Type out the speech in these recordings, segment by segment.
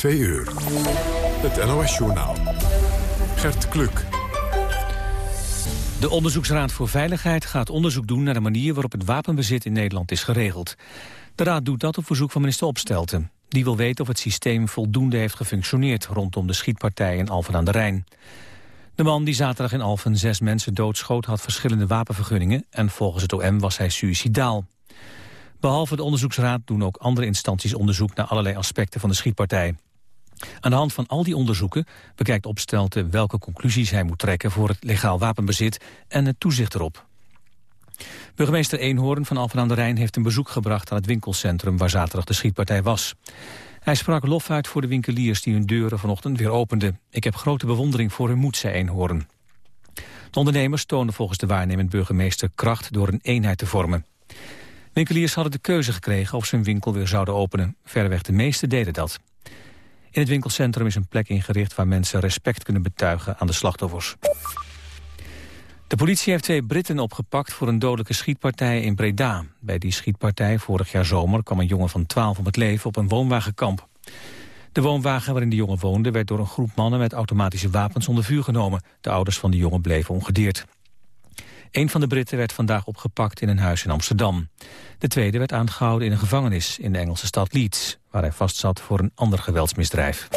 2 uur. Het NOS-journaal. Gert Kluk. De Onderzoeksraad voor Veiligheid gaat onderzoek doen naar de manier waarop het wapenbezit in Nederland is geregeld. De raad doet dat op verzoek van minister Opstelten. Die wil weten of het systeem voldoende heeft gefunctioneerd rondom de schietpartij in Alphen aan de Rijn. De man die zaterdag in Alphen zes mensen doodschoot had verschillende wapenvergunningen en volgens het OM was hij suicidaal. Behalve de onderzoeksraad doen ook andere instanties onderzoek naar allerlei aspecten van de schietpartij. Aan de hand van al die onderzoeken bekijkt Opstelten welke conclusies hij moet trekken voor het legaal wapenbezit en het toezicht erop. Burgemeester Eenhoorn van Alphen aan de Rijn heeft een bezoek gebracht aan het winkelcentrum waar zaterdag de schietpartij was. Hij sprak lof uit voor de winkeliers die hun deuren vanochtend weer openden. Ik heb grote bewondering voor hun moed, zei Eenhoorn. De ondernemers toonden volgens de waarnemend burgemeester kracht door een eenheid te vormen. Winkeliers hadden de keuze gekregen of ze hun winkel weer zouden openen. Verreweg de meeste deden dat. In het winkelcentrum is een plek ingericht waar mensen respect kunnen betuigen aan de slachtoffers. De politie heeft twee Britten opgepakt voor een dodelijke schietpartij in Breda. Bij die schietpartij vorig jaar zomer kwam een jongen van 12 om het leven op een woonwagenkamp. De woonwagen waarin de jongen woonde werd door een groep mannen met automatische wapens onder vuur genomen. De ouders van de jongen bleven ongedeerd. Een van de Britten werd vandaag opgepakt in een huis in Amsterdam. De tweede werd aangehouden in een gevangenis in de Engelse stad Leeds... waar hij vastzat voor een ander geweldsmisdrijf.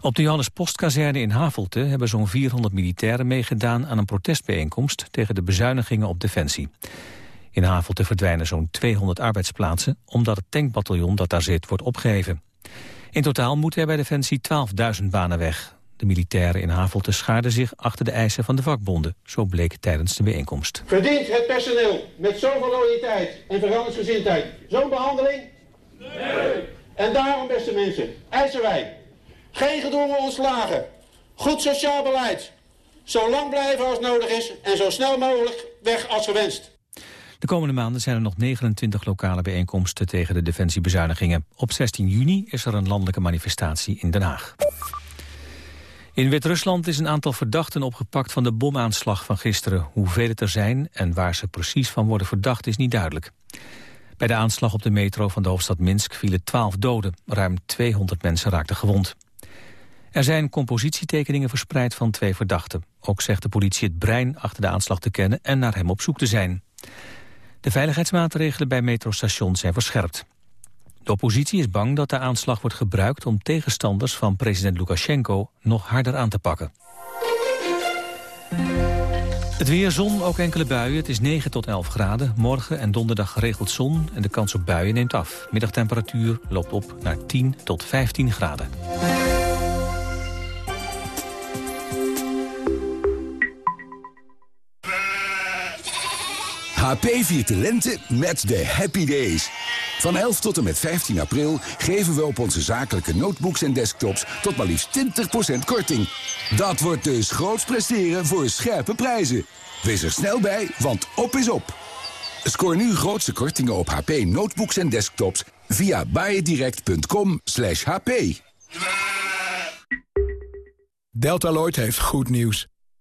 Op de Johannes Postkazerne in Havelte hebben zo'n 400 militairen meegedaan aan een protestbijeenkomst tegen de bezuinigingen op defensie. In Havelte verdwijnen zo'n 200 arbeidsplaatsen omdat het tankbataljon dat daar zit wordt opgeheven. In totaal moeten er bij Defensie 12.000 banen weg. De militairen in Havelte schaarden zich achter de eisen van de vakbonden. Zo bleek tijdens de bijeenkomst. Verdient het personeel met zoveel loyaliteit en veranderingsgezindheid zo'n behandeling? Nee. En daarom, beste mensen, eisen wij geen gedwongen ontslagen, goed sociaal beleid, zo lang blijven als nodig is en zo snel mogelijk weg als gewenst. De komende maanden zijn er nog 29 lokale bijeenkomsten tegen de defensiebezuinigingen. Op 16 juni is er een landelijke manifestatie in Den Haag. In Wit-Rusland is een aantal verdachten opgepakt van de bomaanslag van gisteren. Hoeveel het er zijn en waar ze precies van worden verdacht is niet duidelijk. Bij de aanslag op de metro van de hoofdstad Minsk vielen 12 doden. Ruim 200 mensen raakten gewond. Er zijn compositietekeningen verspreid van twee verdachten. Ook zegt de politie het brein achter de aanslag te kennen en naar hem op zoek te zijn. De veiligheidsmaatregelen bij metrostations zijn verscherpt. De oppositie is bang dat de aanslag wordt gebruikt om tegenstanders van president Lukashenko nog harder aan te pakken. Het weer, zon, ook enkele buien. Het is 9 tot 11 graden. Morgen en donderdag geregeld zon en de kans op buien neemt af. Middagtemperatuur loopt op naar 10 tot 15 graden. HP viert de lente met de Happy Days. Van 11 tot en met 15 april geven we op onze zakelijke notebooks en desktops tot maar liefst 20% korting. Dat wordt dus groots presteren voor scherpe prijzen. Wees er snel bij, want op is op. Scoor nu grootste kortingen op HP notebooks en desktops via buydirect.com hp. Deltaloid heeft goed nieuws.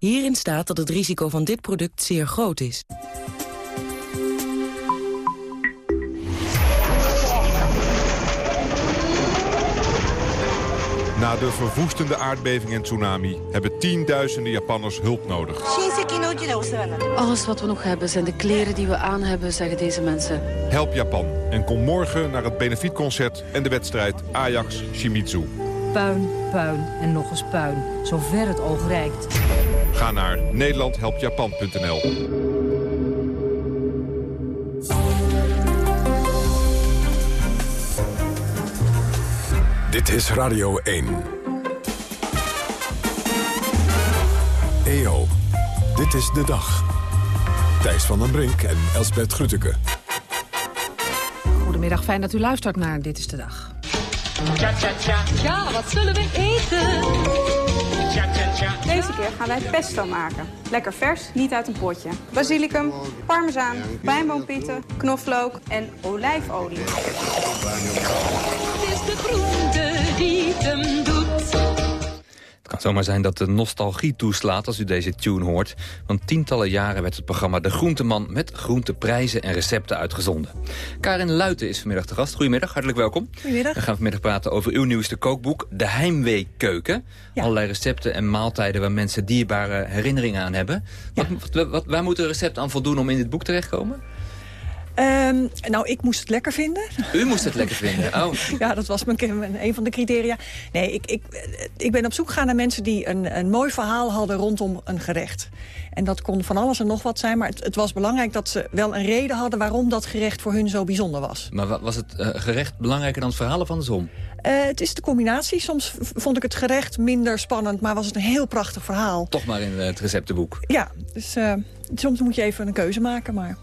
Hierin staat dat het risico van dit product zeer groot is. Na de verwoestende aardbeving en tsunami hebben tienduizenden Japanners hulp nodig. Alles wat we nog hebben zijn de kleren die we aan hebben, zeggen deze mensen. Help Japan en kom morgen naar het benefietconcert en de wedstrijd Ajax-Shimizu. Puin, puin en nog eens puin, zover het oog reikt. Ga naar nederlandhelpjapan.nl. Dit is Radio 1. EO, dit is de dag. Thijs van den Brink en Elsbert Grütke. Goedemiddag, fijn dat u luistert naar Dit is de Dag. Tja, tja, tja. Ja, wat zullen we eten? Tja, tja, tja. Deze keer gaan wij pesto maken. Lekker vers, niet uit een potje. Basilicum, parmezaan, pijnboompieten, knoflook en olijfolie. Het is de groente die hem doet. Het kan zomaar zijn dat de nostalgie toeslaat als u deze tune hoort. Want tientallen jaren werd het programma De Groenteman... met groenteprijzen en recepten uitgezonden. Karin Luiten is vanmiddag te gast. Goedemiddag, hartelijk welkom. Goedemiddag. We gaan vanmiddag praten over uw nieuwste kookboek... De Heimweekeuken. Ja. Allerlei recepten en maaltijden waar mensen dierbare herinneringen aan hebben. Wat, wat, wat, waar moeten recepten aan voldoen om in dit boek terechtkomen? Um, nou, ik moest het lekker vinden. U moest het lekker vinden? Oh. ja, dat was mijn, een van de criteria. Nee, ik, ik, ik ben op zoek gegaan naar mensen die een, een mooi verhaal hadden rondom een gerecht. En dat kon van alles en nog wat zijn, maar het, het, was belangrijk dat ze wel een reden hadden... waarom dat gerecht voor hun zo bijzonder was. Maar was het uh, gerecht belangrijker dan het verhaal of andersom? Uh, het is de combinatie. Soms vond ik het gerecht minder spannend, maar was het een heel prachtig verhaal. Toch maar in het receptenboek? Ja, dus uh, soms moet je even een keuze maken, maar...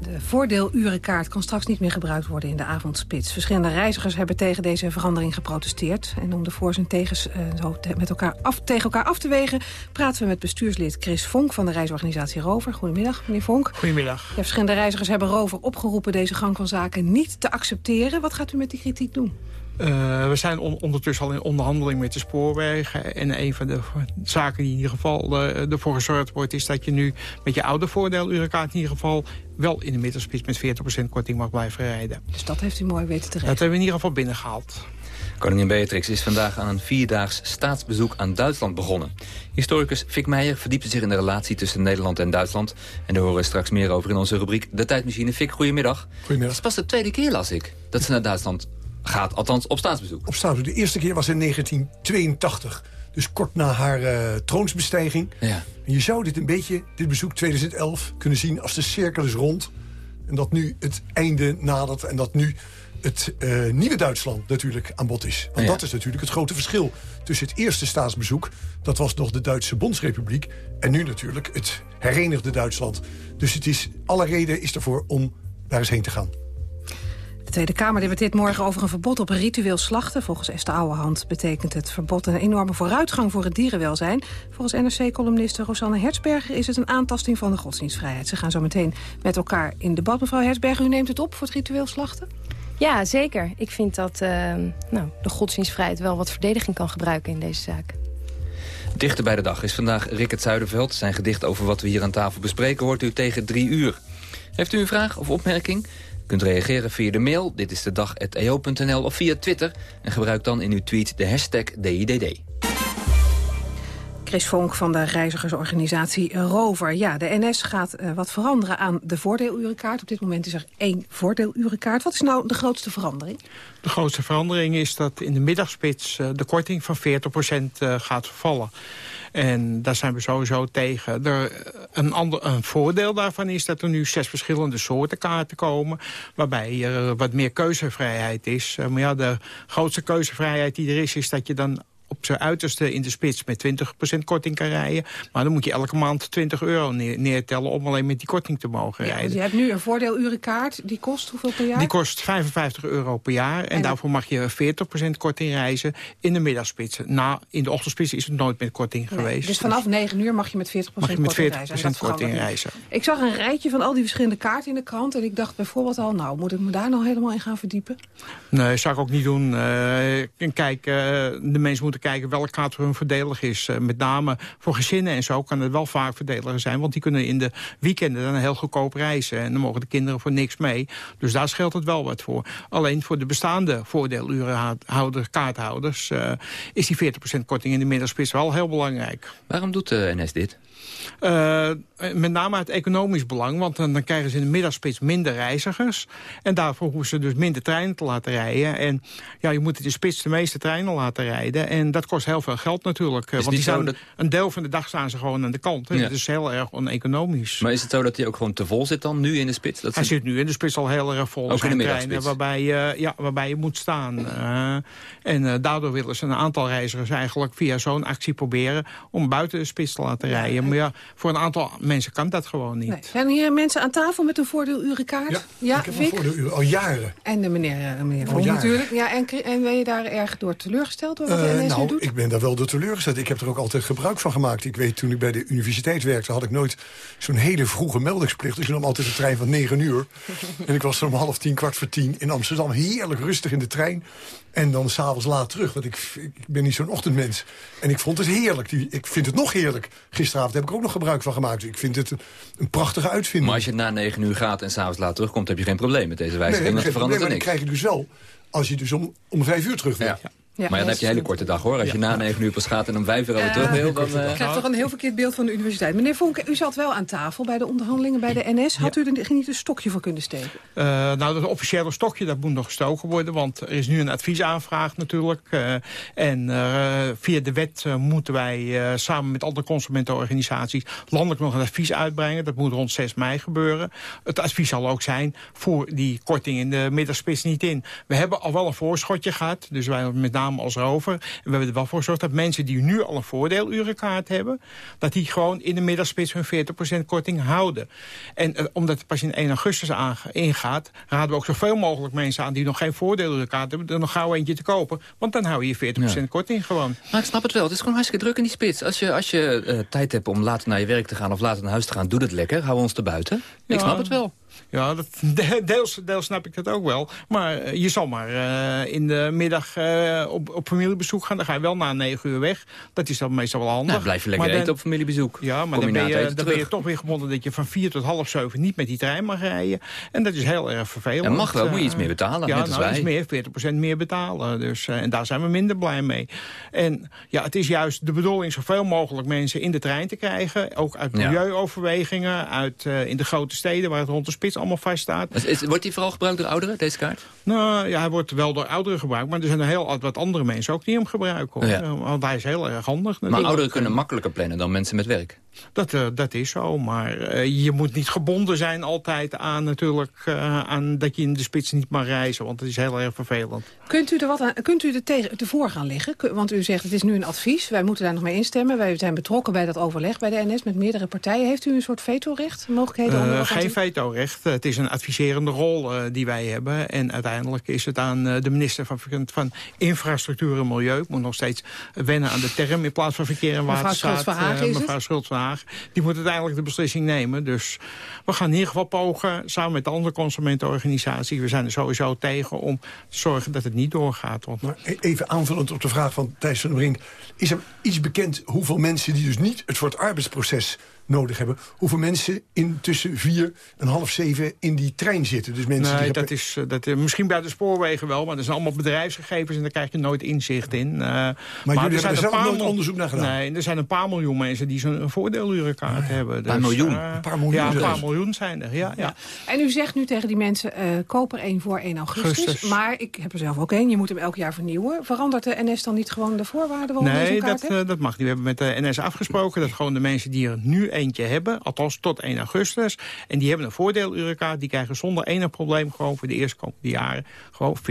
De voordeelurenkaart kan straks niet meer gebruikt worden in de avondspits. Verschillende reizigers hebben tegen deze verandering geprotesteerd. En om de voor's en tegens te, met elkaar af, tegen elkaar af te wegen... praten we met bestuurslid Chris Vonk van de reisorganisatie Rover. Goedemiddag, meneer Vonk. Goedemiddag. Ja, verschillende reizigers hebben Rover opgeroepen deze gang van zaken niet te accepteren. Wat gaat u met die kritiek doen? Uh, we zijn on ondertussen al in onderhandeling met de spoorwegen. En een van de zaken die in ieder geval uh, ervoor gezorgd wordt... is dat je nu met je oude voordeelurenkaart in ieder geval... wel in de middelspits met 40% korting mag blijven rijden. Dus dat heeft u mooi weten te regelen? Dat hebben we in ieder geval binnengehaald. Koningin Beatrix is vandaag aan een vierdaags staatsbezoek aan Duitsland begonnen. Historicus Fik Meijer verdiepte zich in de relatie tussen Nederland en Duitsland. En daar horen we straks meer over in onze rubriek De Tijdmachine. Fik, goedemiddag. Goedemiddag. Het is pas de tweede keer, las ik, dat ze naar Duitsland gaat. Althans, op staatsbezoek. Op staatsbezoek. De eerste keer was in 1982. Dus kort na haar uh, troonsbestijging. Ja. En je zou dit een beetje, dit bezoek 2011, kunnen zien als de cirkel is rond. En dat nu het einde nadert. En dat nu het uh, nieuwe Duitsland natuurlijk aan bod is. Want Ja. dat is natuurlijk het grote verschil tussen het eerste staatsbezoek... dat was nog de Duitse Bondsrepubliek... en nu natuurlijk het herenigde Duitsland. Dus het is, alle reden is ervoor om daar eens heen te gaan. De Tweede Kamer debatteert morgen over een verbod op ritueel slachten. Volgens Esther Ouwehand betekent het verbod een enorme vooruitgang voor het dierenwelzijn. Volgens NRC-columniste Rosanne Hertzberger is het een aantasting van de godsdienstvrijheid. Ze gaan zo meteen met elkaar in debat. Mevrouw Hertzberger, u neemt het op voor het ritueel slachten? Ja, zeker. Ik vind dat uh, nou, de godsdienstvrijheid wel wat verdediging kan gebruiken in deze zaak. Dichter bij de dag is vandaag Rickert Zuiderveld. Zijn gedicht over wat we hier aan tafel bespreken hoort u tegen drie uur. Heeft u een vraag of opmerking? U kunt reageren via de mail, dit is de dag.eo.nl of via Twitter. En gebruik dan in uw tweet de hashtag DIDD. Chris Vonk van de reizigersorganisatie Rover. Ja, de NS gaat uh, wat veranderen aan de voordeelurenkaart. Op dit moment is er één voordeelurenkaart. Wat is nou de grootste verandering? De grootste verandering is dat in de middagspits uh, de korting van 40% uh, gaat vervallen. En daar zijn we sowieso tegen. Een, ander, een voordeel daarvan is dat er nu zes verschillende soorten kaarten komen... waarbij er wat meer keuzevrijheid is. Uh, maar ja, de grootste keuzevrijheid die er is, is dat je dan op zijn uiterste in de spits met 20% korting kan rijden. Maar dan moet je elke maand 20 euro neer, neertellen om alleen met die korting te mogen ja, rijden. Dus je hebt nu een voordeelurenkaart, die kost hoeveel per jaar? Die kost 55 euro per jaar en, en daarvoor mag je 40% korting reizen in de middagspits. Na, in de ochtendspits is het nooit met korting nee, geweest. Dus vanaf 9 uur mag je met 40% mag je met 40 korting reizen. korting reizen. Ik zag een rijtje van al die verschillende kaarten in de krant en ik dacht bijvoorbeeld al, nou moet ik me daar nou helemaal in gaan verdiepen? Nee, zou ik ook niet doen. Uh, kijk, uh, de mensen moeten kijken welke kaart voor hun voordelig is. Uh, met name voor gezinnen en zo kan het wel vaak voordeliger zijn. Want die kunnen in de weekenden dan heel goedkoop reizen. En dan mogen de kinderen voor niks mee. Dus daar scheelt het wel wat voor. Alleen voor de bestaande voordeelurenhouders, kaarthouders... Uh, is die 40% korting in de middagspits wel heel belangrijk. Waarom doet de NS dit? Uh, met name uit economisch belang, want dan, dan, krijgen ze in de middagspits minder reizigers. En daarvoor hoeven ze dus minder treinen te laten rijden. En ja, je moet in de spits de meeste treinen laten rijden. En dat kost heel veel geld natuurlijk. Is want die zijn, dat... een deel van de dag staan ze gewoon aan de kant. Ja. Dat is heel erg oneconomisch. Maar is het zo dat hij ook gewoon te vol zit dan, nu in de spits? Dat hij zit nu in de spits al heel erg vol. Ook in de treinen waarbij, je, ja, waarbij je moet staan. Uh, en uh, daardoor willen ze een aantal reizigers eigenlijk via zo'n actie proberen... om buiten de spits te laten rijden. Maar ja, voor een aantal mensen kan dat gewoon niet. Nee. Zijn hier mensen aan tafel met een voordeelurenkaart? Ja, ja ik heb een voordeeluren al jaren. En de meneer, uh, meneer natuurlijk. Ja, en, en ben je daar erg door teleurgesteld door wat de NS nou, doet? ik ben daar wel door teleurgesteld. Ik heb er ook altijd gebruik van gemaakt. Ik weet, toen ik bij de universiteit werkte, had ik nooit zo'n hele vroege meldingsplicht. Dus ik nam altijd de trein van 9 uur. en ik was er om half tien, kwart voor tien in Amsterdam. Heerlijk rustig in de trein. En dan s'avonds laat terug, want ik, ik ben niet zo'n ochtendmens. En ik vond het heerlijk. Ik vind het nog heerlijk. Gisteravond heb ik ook nog gebruik van gemaakt. Ik vind het een prachtige uitvinding. Maar als je na negen uur gaat en s'avonds laat terugkomt... heb je geen probleem met deze wijziging. Nee, dat verandert er niks. dan krijg je dus wel als je dus om, om vijf uur terug wil. Ja. Ja, maar dan heb je een hele korte dag hoor. Als je na negen uur pas gaat en om vijf uur alweer terug wil, dan... Uh... Je krijgt toch een heel verkeerd beeld van de universiteit. Meneer Vonk, u zat wel aan tafel bij de onderhandelingen bij de NS. Had u er niet een stokje voor kunnen steken? Uh, nou, dat officiële stokje, dat moet nog gestoken worden. Want er is nu een adviesaanvraag natuurlijk. Uh, en via de wet moeten wij samen met andere consumentenorganisaties... landelijk nog een advies uitbrengen. Dat moet rond 6 mei gebeuren. Het advies zal ook zijn voor die korting in de middagspits niet in. We hebben al wel een voorschotje gehad. Dus wij met name als rover. En we hebben er wel voor gezorgd dat mensen die nu al een voordeelurenkaart hebben... dat die gewoon in de middagspits hun 40% korting houden. En uh, omdat het pas in 1 augustus ingaat... raden we ook zoveel mogelijk mensen aan die nog geen voordeelurenkaart hebben... er nog gauw eentje te kopen. Want dan hou je je 40% korting gewoon. Maar ik snap het wel. Het is gewoon hartstikke druk in die spits. Als je, als je uh, tijd hebt om later naar je werk te gaan of later naar huis te gaan... doe het lekker. Hou ons te buiten. Ja. Ik snap het wel. Ja, dat, deels, deels snap ik dat ook wel. Maar uh, je zal maar uh, in de middag uh, op, op familiebezoek gaan. Dan ga je wel na negen uur weg. Dat is dan meestal wel handig. Nou, blijf je lekker maar eten op familiebezoek. Ja, maar dan, ben je, dan ben je toch weer gebonden dat je van vier tot half zeven niet met die trein mag rijden. En dat is heel erg vervelend. En mag wel, moet je iets meer betalen, Ja, net nou, iets meer, 40% meer betalen. Dus, en daar zijn we minder blij mee. En ja, het is juist de bedoeling zoveel mogelijk mensen in de trein te krijgen. Ook uit milieuoverwegingen, uit in de grote steden waar het rond de spits allemaal vast staat. Is, wordt die vooral gebruikt door ouderen, deze kaart? Nou ja, hij wordt wel door ouderen gebruikt. Maar er zijn heel wat andere mensen ook die hem gebruiken. Hoor. Ja. Want hij is heel erg handig. Maar ouderen kunnen makkelijker plannen dan mensen met werk? Dat, uh, dat is zo, maar uh, je moet niet gebonden zijn altijd aan, natuurlijk, uh, aan dat je in de spits niet mag reizen. Want dat is heel erg vervelend. Kunt u er, wat aan, kunt u er tegen, ervoor gaan liggen? Want u zegt het is nu een advies, wij moeten daar nog mee instemmen. Wij zijn betrokken bij dat overleg bij de NS met meerdere partijen. Heeft u een soort vetorecht, mogelijkheden? Om geen vetorecht. Het is een adviserende rol die wij hebben. En uiteindelijk is het aan de minister van, van Infrastructuur en Milieu. Ik moet nog steeds wennen aan de term in plaats van verkeer en waterstaat. Mevrouw Die moet uiteindelijk de beslissing nemen. Dus we gaan in ieder geval pogen, samen met de andere consumentenorganisaties... we zijn er sowieso tegen om te zorgen dat het niet doorgaat. Want... Maar e- even aanvullend op de vraag van Thijs van der Brink... is er iets bekend hoeveel mensen die dus niet het voor het arbeidsproces nodig hebben. Hoeveel mensen in tussen vier en half zeven in die trein zitten. Dus mensen nee, die dat is, dat, misschien bij de spoorwegen wel, maar dat zijn allemaal bedrijfsgegevens... en daar krijg je nooit inzicht in. Uh, maar, maar jullie er zijn er zelf nooit onderzoek naar gedaan? Nee, er zijn een paar miljoen mensen die zo'n voordeelurenkaart ja, hebben. Dus, een miljoen? Uh, een paar miljoen? Ja, een paar miljoen zijn er, ja, ja. ja. En u zegt nu tegen die mensen, uh, koop er één voor 1 augustus. augustus. Maar ik heb er zelf ook één, je moet hem elk jaar vernieuwen. Verandert de NS dan niet gewoon de voorwaarden waarom nee, dat, dat mag niet. We hebben met de NS afgesproken dat gewoon de mensen die er nu eentje hebben althans tot 1 augustus. En die hebben een voordeelurenkaart. Die krijgen zonder enig probleem gewoon voor de eerste komende jaren gewoon 40%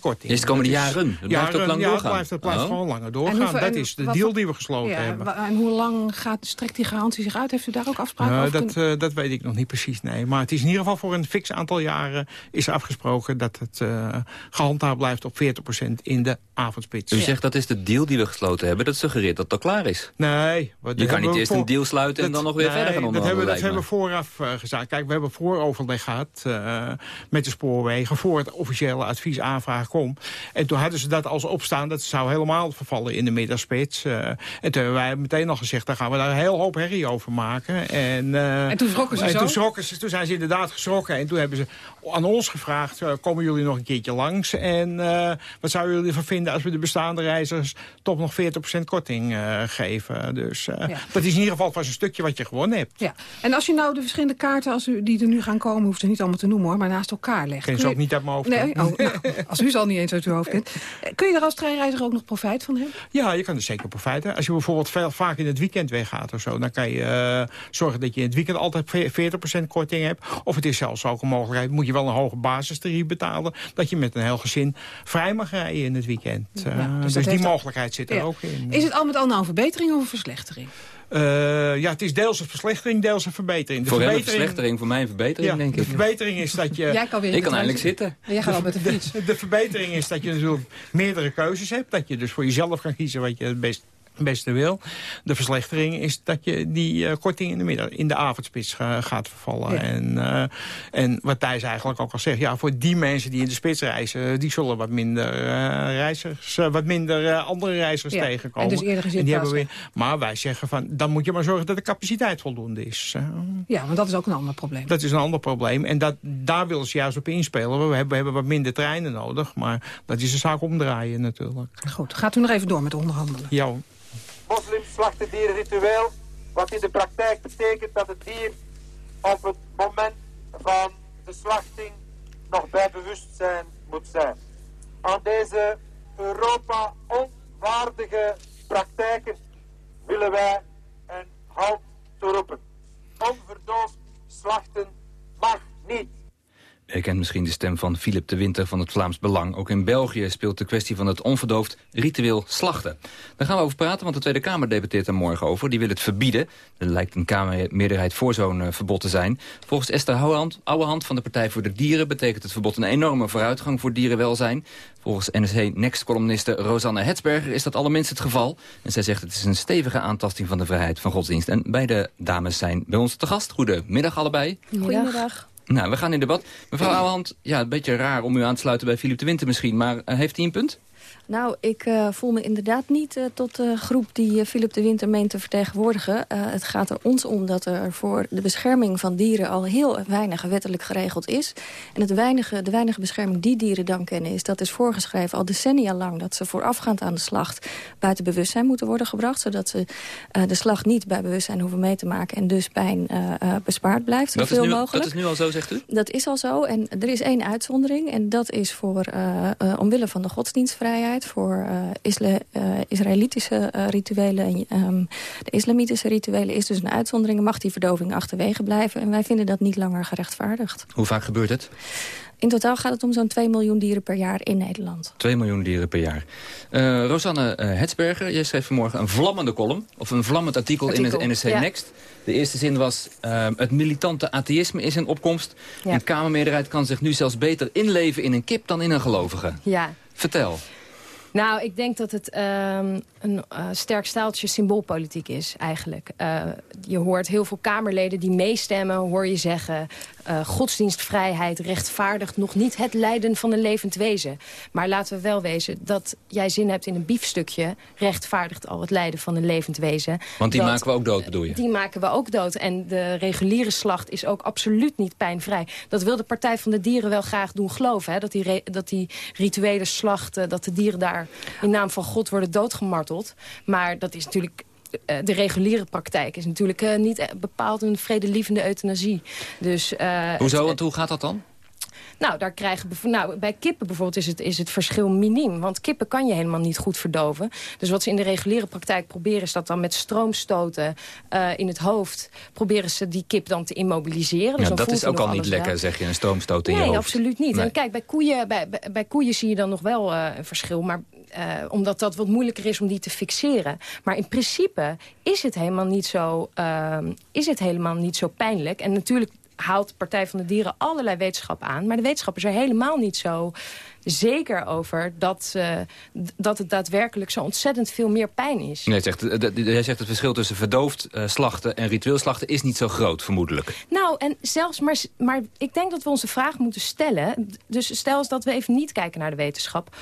korting. Is de komende jaren? Dat jaren, blijft ook lang ja, doorgaan? blijft, het blijft oh. gewoon langer doorgaan. Hoeveel, dat is de deal die we gesloten ja, hebben. En hoe lang gaat, strekt die garantie zich uit? Heeft u daar ook afspraken uh, over? Dat, uh, dat weet ik nog niet precies, nee. Maar het is in ieder geval voor een fix aantal jaren is afgesproken... dat het uh, gehandhaafd blijft op 40% in de avondspits. U zegt dat is de deal die we gesloten hebben. Dat suggereert dat het al klaar is. Nee. Je kan niet eerst voor... een deal sluiten dat, en dan nog weer nee, verder gaan onderhandelen. Dat hebben, dat hebben we vooraf uh, gezegd. Kijk, we hebben vooroverleg gehad uh, met de spoorwegen... voor het officiële adviesaanvraag komt. En toen hadden ze dat als opstaan. Dat zou helemaal vervallen in de middagspits. Uh, en toen hebben wij meteen al gezegd... dan gaan we daar een heel hoop herrie over maken. En, en toen schrokken ze en zo? Toen, schrokken ze, toen zijn ze inderdaad geschrokken. En toen hebben ze aan ons gevraagd... komen jullie nog een keertje langs? En wat zouden jullie ervan vinden... als we de bestaande reizigers toch nog 40% korting geven? Dus ja. dat is in ieder geval pas een stukje wat je gewonnen hebt. Ja. En als je nou de verschillende kaarten als u, die er nu gaan komen... hoeft ze niet allemaal te noemen, hoor, maar naast elkaar legt. Ken ze ook niet uit mijn hoofd. Nee, oh, nou, als u ze al niet eens uit uw hoofd kent. Kun je er als treinreiziger ook nog profijt van hebben? Ja, je kan er zeker profijt hebben. Als je bijvoorbeeld veel, vaak in het weekend weggaat of zo... dan kan je uh, zorgen dat je in het weekend altijd 40% korting hebt. Of het is zelfs ook een mogelijkheid... moet je wel een hoge basistarief betalen... dat je met een heel gezin vrij mag rijden in het weekend. Uh, ja, dus, dus die mogelijkheid zit er ja. ook in. Is het al met al nou een verbetering of een verslechtering? Uh, ja, het is deels een verslechtering, deels een verbetering. De voor verbetering... een verslechtering, voor mij een verbetering, ja, denk ik. De verbetering is dat je... Jij kan weer ik kan eindelijk zitten. Jij gaat al met de fiets. De, de, verbetering is dat je natuurlijk meerdere keuzes hebt. Dat je dus voor jezelf kan kiezen wat je het best beste wil. De verslechtering is dat je die uh, korting in de, middag, in de avondspits gaat vervallen. En, uh, en wat Thijs eigenlijk ook al zegt, ja, voor die mensen die in de spits reizen, die zullen wat minder uh, reizigers, wat minder andere reizigers ja. tegenkomen. En dus eerder gezien en die hebben weer, Maar wij zeggen van, dan moet je maar zorgen dat de capaciteit voldoende is. ja, want dat is ook een ander probleem. Dat is een ander probleem. En dat, daar willen ze juist op inspelen. We hebben, we hebben wat minder treinen nodig, maar dat is een zaak omdraaien natuurlijk. Goed, gaat u nog even door met onderhandelen. Ja moslims slachten dieren ritueel, wat in de praktijk betekent dat het dier op het moment van de slachting nog bij bewustzijn moet zijn. Aan deze Europa onwaardige praktijken willen wij een halt toeroepen. Onverdoofd slachten mag niet. U kent misschien de stem van Philip de Winter van het Vlaams Belang. Ook in België speelt de kwestie van het onverdoofd ritueel slachten. Daar gaan we over praten, want de Tweede Kamer debatteert er morgen over. Die wil het verbieden. Er lijkt een Kamermeerderheid voor zo'n uh, verbod te zijn. Volgens Esther Ouwehand, Ouwehand van de Partij voor de Dieren... betekent het verbod een enorme vooruitgang voor dierenwelzijn. Volgens NRC Next-columniste Rosanne Hetsberger is dat allerminst het geval. En zij zegt het is een stevige aantasting van de vrijheid van godsdienst. En beide dames zijn bij ons te gast. Goedemiddag allebei. Goedemiddag. Nou, we gaan in debat. Mevrouw Ouwehand, ja, een beetje raar om u aan te sluiten bij Philip de Winter misschien... maar uh, heeft hij een punt? Nou, ik uh, voel me inderdaad niet uh, tot de groep die Philip de Winter meent te vertegenwoordigen. het gaat er ons om dat er voor de bescherming van dieren al heel weinig wettelijk geregeld is. En het weinige, de weinige bescherming die dieren dan kennen is... dat is voorgeschreven al decennia lang dat ze voorafgaand aan de slacht... buiten bewustzijn moeten worden gebracht. Zodat ze de slacht niet bij bewustzijn hoeven mee te maken... en dus pijn bespaard blijft, zoveel dat is nu, mogelijk. Dat is nu al zo, zegt u? Dat is al zo. En er is één uitzondering. En dat is voor omwille van de godsdienstvrijheid voor uh, isla uh, Israëlitische uh, rituelen. Um, de islamitische rituelen is dus een uitzondering. Mag die verdoving achterwege blijven. En wij vinden dat niet langer gerechtvaardigd. Hoe vaak gebeurt het? In totaal gaat het om zo'n 2 miljoen dieren per jaar in Nederland. 2 miljoen dieren per jaar. Uh, Rosanne Hetsberger, jij schreef vanmorgen een vlammende column... of een vlammend artikel, artikel in het NRC ja. Next. De eerste zin was... Uh, het militante atheïsme is in opkomst. Ja. Een Kamermeerderheid kan zich nu zelfs beter inleven in een kip dan in een gelovige. Ja. Vertel. Nou, ik denk dat het um, een uh, sterk staaltje symboolpolitiek is, eigenlijk. Uh, je hoort heel veel Kamerleden die meestemmen, hoor je zeggen... Uh, godsdienstvrijheid rechtvaardigt nog niet het lijden van een levend wezen. Maar laten we wel wezen dat jij zin hebt in een biefstukje... rechtvaardigt al het lijden van een levend wezen. Want die dat, maken we ook dood, bedoel je? Die maken we ook dood. En de reguliere slacht is ook absoluut niet pijnvrij. Dat wil de Partij van de Dieren wel graag doen geloven. Hè? Dat, die dat die rituele slachten, dat de dieren daar in naam van God worden doodgemarteld. Maar dat is natuurlijk de reguliere praktijk is natuurlijk uh, niet bepaald een vredelievende euthanasie. Dus, uh, Hoezo? Het, Want hoe gaat dat dan? Nou, daar krijgen nou, bij kippen bijvoorbeeld is het, is het verschil miniem. Want kippen kan je helemaal niet goed verdoven. Dus wat ze in de reguliere praktijk proberen... is dat dan met stroomstoten uh, in het hoofd... proberen ze die kip dan te immobiliseren. Dus ja, dat is ook al niet lekker, wel. zeg je, een stroomstoot in nee, je hoofd. Nee, absoluut niet. Nee. En kijk, bij koeien, bij, bij, bij, koeien zie je dan nog wel uh, een verschil. Maar uh, omdat dat wat moeilijker is om die te fixeren. Maar in principe is het helemaal niet zo, uh, is het helemaal niet zo pijnlijk. En natuurlijk haalt Partij van de Dieren allerlei wetenschap aan. Maar de wetenschap is er helemaal niet zo zeker over dat, uh, dat het daadwerkelijk zo ontzettend veel meer pijn is. Nee, zegt, jij zegt het verschil tussen verdoofd uh, slachten en ritueel slachten is niet zo groot, vermoedelijk. Nou, en zelfs, maar, maar ik denk dat we onze vraag moeten stellen. Dus stel eens dat we even niet kijken naar de wetenschap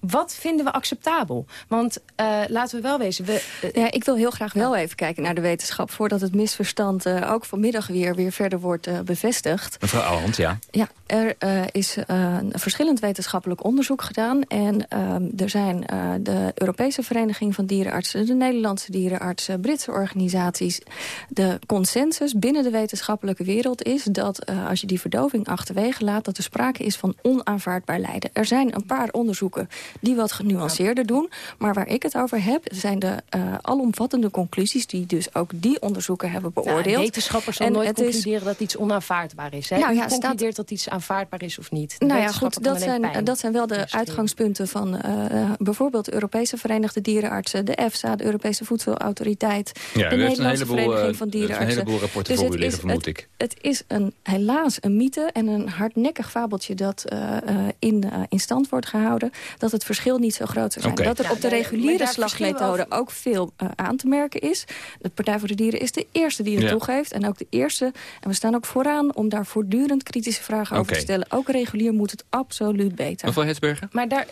wat vinden we acceptabel? Want uh, laten we wel wezen... We, uh, ja, ik wil heel graag wel even kijken naar de wetenschap... voordat het misverstand uh, ook vanmiddag weer, weer verder wordt bevestigd. Mevrouw Ouwehand, ja. Ja, er is een verschillend wetenschappelijk onderzoek gedaan. En er zijn de Europese Vereniging van Dierenartsen... de Nederlandse dierenartsen, Britse organisaties. De consensus binnen de wetenschappelijke wereld is... dat als je die verdoving achterwege laat... dat er sprake is van onaanvaardbaar lijden. Er zijn een paar onderzoeken die wat genuanceerder doen. Maar waar ik het over heb, zijn de uh, alomvattende conclusies... die dus ook die onderzoeken hebben beoordeeld. Nou, wetenschappers zal nooit concluderen dat iets onaanvaardbaar is. Hè? Nou, ja, concludeert staat... dat iets aanvaardbaar is of niet. nou ja, goed, dat zijn, dat zijn wel de uitgangspunten van uh, bijvoorbeeld de Europese Verenigde Dierenartsen... de EFSA, de Europese Voedselautoriteit... Ja, de Nederlandse heleboel, Vereniging van Dierenartsen. een heleboel rapporten dus voor u liggen, vermoed ik. Het is een, helaas een mythe en een hardnekkig fabeltje... dat uh, in, uh, in stand wordt gehouden, dat het verschil niet zo groot zou zijn. Okay. Dat er op de reguliere slagmethode ook veel uh, aan te merken is. De Partij voor de Dieren is de eerste die het ja. toegeeft. En ook de eerste, en we staan ook vooraan om daar voortdurend kritische vragen okay. over te stellen. Ook regulier moet het absoluut beter. Mevrouw Hetsberger? Maar daar,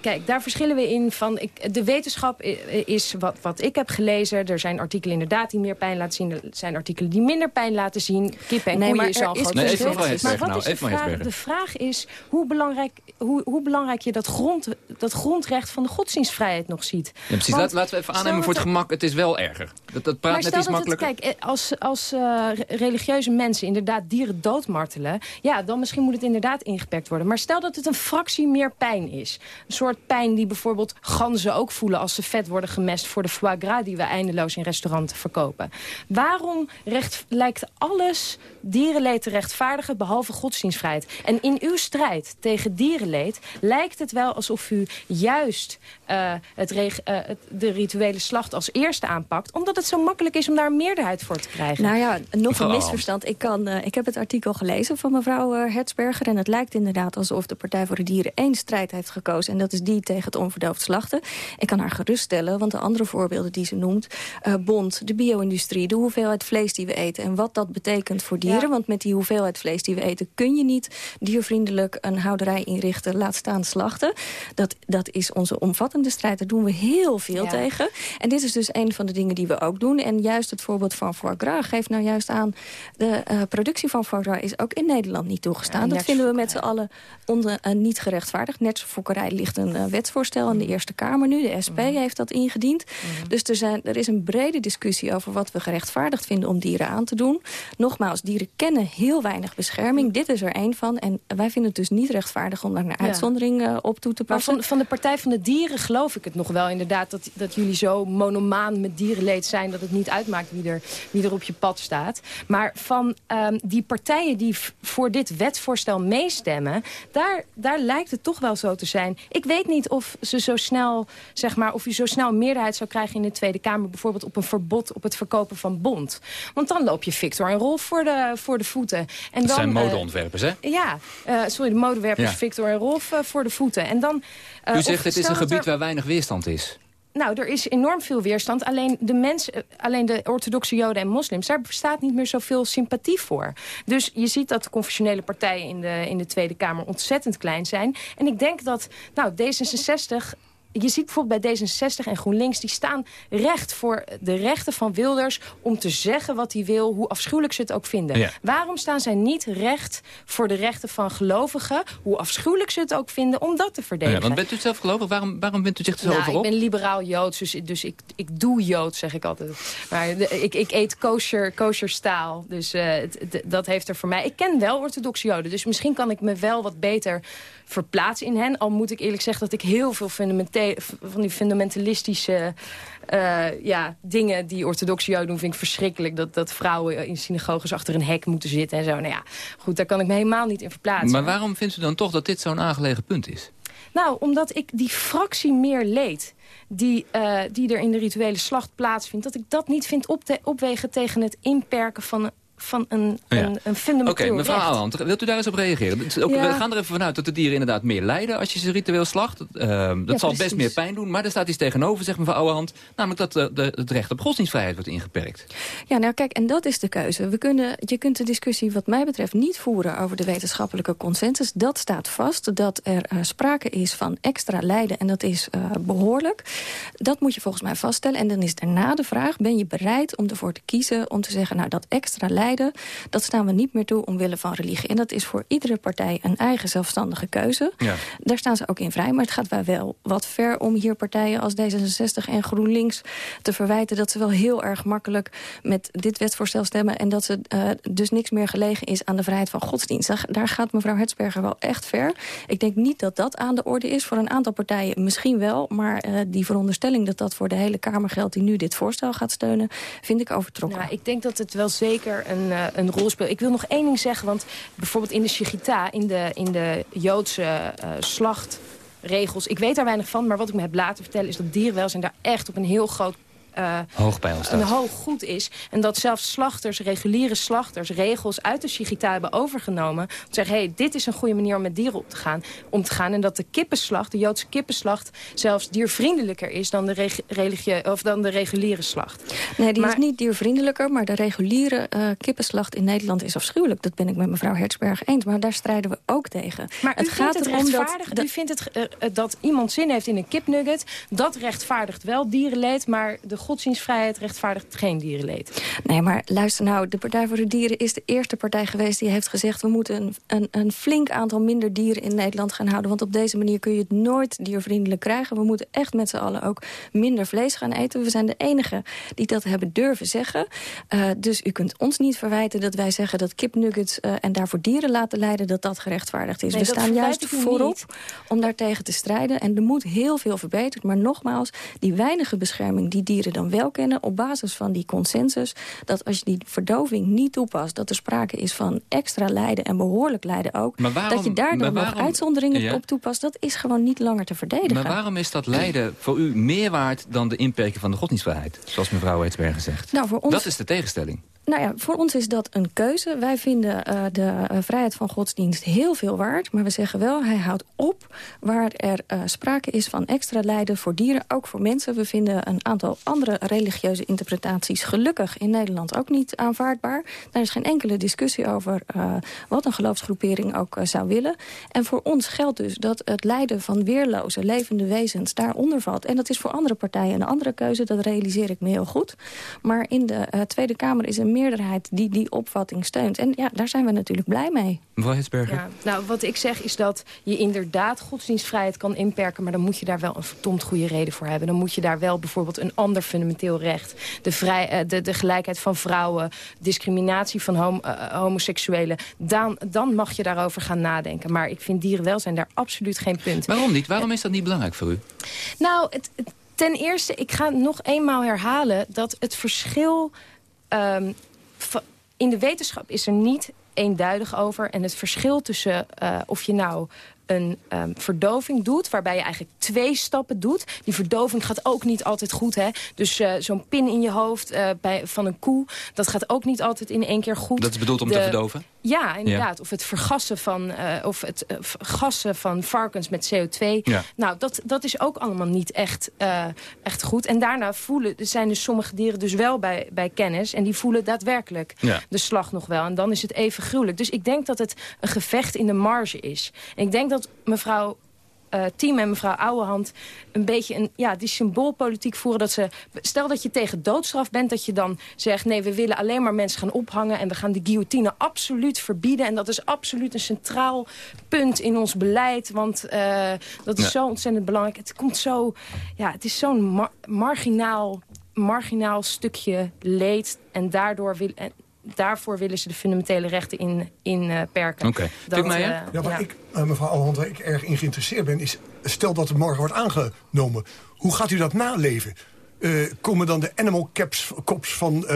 kijk, daar verschillen we in van... Ik, de wetenschap is wat, wat ik heb gelezen. Er zijn artikelen inderdaad die meer pijn laten zien. Er zijn artikelen die minder pijn laten zien. Kippen en nee, koeien is al groot nee. Maar wat nou, is de vraag? De vraag is hoe belangrijk, hoe, hoe belangrijk je dat, grond, dat grondrecht van de godsdienstvrijheid nog ziet. Ja, precies. Want, laten we even aannemen voor het gemak. Het is wel erger. Dat, dat praat net iets makkelijker. Het, kijk, als, als uh, religieuze mensen inderdaad dieren doodmartelen... ja, dan misschien moet het inderdaad ingeperkt worden. Maar stel dat het een fractie meer pijn is. Een soort pijn die bijvoorbeeld ganzen ook voelen... als ze vet worden gemest voor de foie gras... die we eindeloos in restauranten verkopen. Waarom recht, lijkt alles dierenleed te rechtvaardigen... behalve godsdienstvrijheid? En in uw strijd tegen dierenleed lijkt het wel alsof u juist uh, het uh, het, de rituele slacht als eerste aanpakt. Omdat het zo makkelijk is om daar een meerderheid voor te krijgen. Nou ja, nog een misverstand. Ik, kan, uh, ik heb het artikel gelezen van mevrouw Hertzberger. En het lijkt inderdaad alsof de Partij voor de Dieren één strijd heeft gekozen. En dat is die tegen het onverdoofd slachten. Ik kan haar geruststellen, want de andere voorbeelden die ze noemt... bond, de bio-industrie, de hoeveelheid vlees die we eten... en wat dat betekent voor dieren. Ja. Want met die hoeveelheid vlees die we eten... kun je niet diervriendelijk een houderij inrichten, laat staan slachten. Dat, dat is onze omvattende strijd. Daar doen we heel veel ja. tegen. En dit is dus een van de dingen die we ook doen. En juist het voorbeeld van foie gras geeft nou juist aan... de uh, productie van foie gras is ook in Nederland niet toegestaan. Ja, dat vinden we met z'n allen onder, uh, niet gerechtvaardigd. Netfokkerij ligt een uh, wetsvoorstel in de Eerste Kamer nu. De SP mm. heeft dat ingediend. Mm. Dus er, zijn, er is een brede discussie over wat we gerechtvaardigd vinden... om dieren aan te doen. Nogmaals, dieren kennen heel weinig bescherming. Dit is er één van. En wij vinden het dus niet rechtvaardig om daar een uitzondering op toe te passen. Van, van de Partij van de Dieren geloof ik het nog wel inderdaad... dat, dat jullie zo monomaan met dierenleed zijn... dat het niet uitmaakt wie er, wie er op je pad staat. Maar van um, die partijen die voor dit wetsvoorstel meestemmen... Daar, daar lijkt het toch wel zo te zijn. Ik weet niet of ze zo snel, zeg maar, of u zo snel een meerderheid zou krijgen in de Tweede Kamer... bijvoorbeeld op een verbod op het verkopen van bond. Want dan loop je Victor en Rolf voor de, voor de voeten. En dat dan, zijn modeontwerpers, uh, hè? Ja, uh, sorry, de modewerpers ja. Victor en Rolf uh, voor de voeten. En dan, u zegt het is een gebied er... waar weinig weerstand is. Nou, er is enorm veel weerstand. Alleen de, mensen, alleen de orthodoxe joden en moslims... daar bestaat niet meer zoveel sympathie voor. Dus je ziet dat de confessionele partijen in de, in de Tweede Kamer ontzettend klein zijn. En ik denk dat nou, D66 je ziet bijvoorbeeld bij D66 en GroenLinks... die staan recht voor de rechten van Wilders... om te zeggen wat hij wil, hoe afschuwelijk ze het ook vinden. Ja. Waarom staan zij niet recht voor de rechten van gelovigen... hoe afschuwelijk ze het ook vinden, om dat te verdedigen? Ja, want bent u zelf gelovig? Waarom, waarom bent u zich er zo nou, over op? Ik ben liberaal-Joods, dus, dus ik, ik doe Joods, zeg ik altijd. Maar ik, ik eet kosher, kosher staal, dus uh, het, dat heeft er voor mij... Ik ken wel orthodoxe Joden, dus misschien kan ik me wel wat beter verplaatsen in hen. Al moet ik eerlijk zeggen dat ik heel veel van die fundamentalistische uh, ja, dingen die orthodoxe joden doen... vind ik verschrikkelijk. Dat, dat vrouwen in synagoges achter een hek moeten zitten en zo. Nou ja, goed, daar kan ik me helemaal niet in verplaatsen. Maar waarom vindt u dan toch dat dit zo'n aangelegen punt is? Nou, omdat ik die fractie meer leed... Die, uh, die er in de rituele slacht plaatsvindt... dat ik dat niet vind op te, opwegen tegen het inperken van van een, ja. een, een fundamenteel Oké, mevrouw Aalhand, wilt u daar eens op reageren? Ook, ja. We gaan er even vanuit dat de dieren inderdaad meer lijden als je ze ritueel slacht. Uh, dat ja, zal best meer pijn doen, maar er staat iets tegenover, zegt mevrouw Ouwehand. Namelijk dat de, de, het recht op godsdienstvrijheid wordt ingeperkt. Ja, nou kijk, en dat is de keuze. We kunnen, je kunt de discussie wat mij betreft niet voeren over de wetenschappelijke consensus. Dat staat vast, dat er uh, sprake is van extra lijden en dat is uh, behoorlijk. Dat moet je volgens mij vaststellen. En dan is daarna de vraag, ben je bereid om ervoor te kiezen om te zeggen, nou dat extra lijden dat staan we niet meer toe omwille van religie. En dat is voor iedere partij een eigen zelfstandige keuze. Ja. Daar staan ze ook in vrij. Maar het gaat wel, wel wat ver om hier partijen als D66 en GroenLinks te verwijten... dat ze wel heel erg makkelijk met dit wetsvoorstel stemmen... en dat ze uh, dus niks meer gelegen is aan de vrijheid van godsdienst. Daar, daar gaat mevrouw Hertzberger wel echt ver. Ik denk niet dat dat aan de orde is. Voor een aantal partijen misschien wel. Maar uh, die veronderstelling dat dat voor de hele Kamer geldt... die nu dit voorstel gaat steunen, vind ik overtrokken. Nou, ik denk dat het wel zeker uh, een rol speelt. Ik wil nog één ding zeggen, want bijvoorbeeld in de Shigita... in de, in de Joodse uh, slachtregels. Ik weet daar weinig van, maar wat ik me heb laten vertellen... is dat dierenwelzijn daar echt op een heel groot uh, hoog bij een hoog goed is. En dat zelfs slachters, reguliere slachters, regels uit de Shigita hebben overgenomen. Om te zeggen, hey, dit is een goede manier om met dieren op te gaan, om te gaan. En dat de kippenslacht, de Joodse kippenslacht, zelfs diervriendelijker is dan de, religie, of dan de reguliere slacht. Nee, die maar, is niet diervriendelijker, maar de reguliere uh, kippenslacht in Nederland is afschuwelijk. Dat ben ik met mevrouw Hertzberg eens. Maar daar strijden we ook tegen. Maar het gaat het erom dat, dat... U vindt het uh, dat iemand zin heeft in een kipnugget. Dat rechtvaardigt wel dierenleed, maar de godsdienstvrijheid rechtvaardigt geen dierenleed. Nee, maar luister nou, de Partij voor de Dieren is de eerste partij geweest... die heeft gezegd, we moeten een, een, een flink aantal minder dieren in Nederland gaan houden. Want op deze manier kun je het nooit diervriendelijk krijgen. We moeten echt met z'n allen ook minder vlees gaan eten. We zijn de enige die dat hebben durven zeggen. Uh, dus u kunt ons niet verwijten dat wij zeggen dat kipnuggets... Uh, en daarvoor dieren laten leiden, dat dat gerechtvaardigd is. Nee, we staan juist voorop niet. om daartegen te strijden. En er moet heel veel verbeterd. Maar nogmaals, die weinige bescherming die dieren dan wel kennen... op basis van die consensus dat als je die verdoving niet toepast... dat er sprake is van extra lijden en behoorlijk lijden ook... Waarom, dat je daar dan waarom, nog uitzonderingen ja. op toepast... dat is gewoon niet langer te verdedigen. Maar waarom is dat lijden voor u meer waard dan de inperking van de godsdienstvrijheid? Zoals mevrouw Heetsberger zegt. Nou, voor ons... Dat is de tegenstelling. Nou ja, voor ons is dat een keuze. Wij vinden uh, de uh, vrijheid van godsdienst heel veel waard. Maar we zeggen wel, hij houdt op waar er uh, sprake is van extra lijden voor dieren. Ook voor mensen. We vinden een aantal andere religieuze interpretaties gelukkig in Nederland ook niet aanvaardbaar. Daar is geen enkele discussie over wat een geloofsgroepering ook zou willen. En voor ons geldt dus dat het lijden van weerloze, levende wezens daaronder valt. En dat is voor andere partijen een andere keuze. Dat realiseer ik me heel goed. Maar in de Tweede Kamer is een meerderheid die die opvatting steunt. En ja, daar zijn we natuurlijk blij mee. Mevrouw Hitsberger? Ja, nou, wat ik zeg is dat je inderdaad godsdienstvrijheid kan inperken... maar dan moet je daar wel een verdomd goede reden voor hebben. Dan moet je daar wel bijvoorbeeld een ander fundamenteel recht... de, vrij, uh, de, de gelijkheid van vrouwen, discriminatie van hom, uh, homoseksuelen... Dan, dan mag je daarover gaan nadenken. Maar ik vind dierenwelzijn daar absoluut geen punt. Waarom niet? Waarom is dat niet belangrijk voor u? Nou, het, het, ten eerste, ik ga nog eenmaal herhalen... dat het verschil... Um, in de wetenschap is er niet eenduidig over. En het verschil tussen uh, of je nou een um, verdoving doet... waarbij je eigenlijk twee stappen doet. Die verdoving gaat ook niet altijd goed. Hè? Dus uh, zo'n pin in je hoofd uh, bij, van een koe... dat gaat ook niet altijd in één keer goed. Dat is bedoeld om De, te verdoven? Ja, inderdaad. Ja. Of het vergassen van, uh, of het uh, gassen van varkens met CO2. Ja. Nou, dat, dat is ook allemaal niet echt, uh, echt goed. En daarna voelen, er zijn dus sommige dieren dus wel bij, bij kennis. En die voelen daadwerkelijk ja. de slag nog wel. En dan is het even gruwelijk. Dus ik denk dat het een gevecht in de marge is. En ik denk dat mevrouw uh, team en mevrouw Ouwehand een beetje een, ja, die symboolpolitiek voeren. Dat ze, stel dat je tegen doodstraf bent, dat je dan zegt... nee, we willen alleen maar mensen gaan ophangen... en we gaan de guillotine absoluut verbieden. En dat is absoluut een centraal punt in ons beleid. Want uh, dat is ja. zo ontzettend belangrijk. Het komt zo... Ja, het is zo'n mar marginaal, marginaal stukje leed. En daardoor wil... En, daarvoor willen ze de fundamentele rechten in, inperken. Oké. Okay. Uh, ja, waar ja. ik, uh, mevrouw Alhand, waar ik erg in geïnteresseerd ben... is, stel dat het morgen wordt aangenomen. Hoe gaat u dat naleven? Uh, komen dan de animal caps, cops van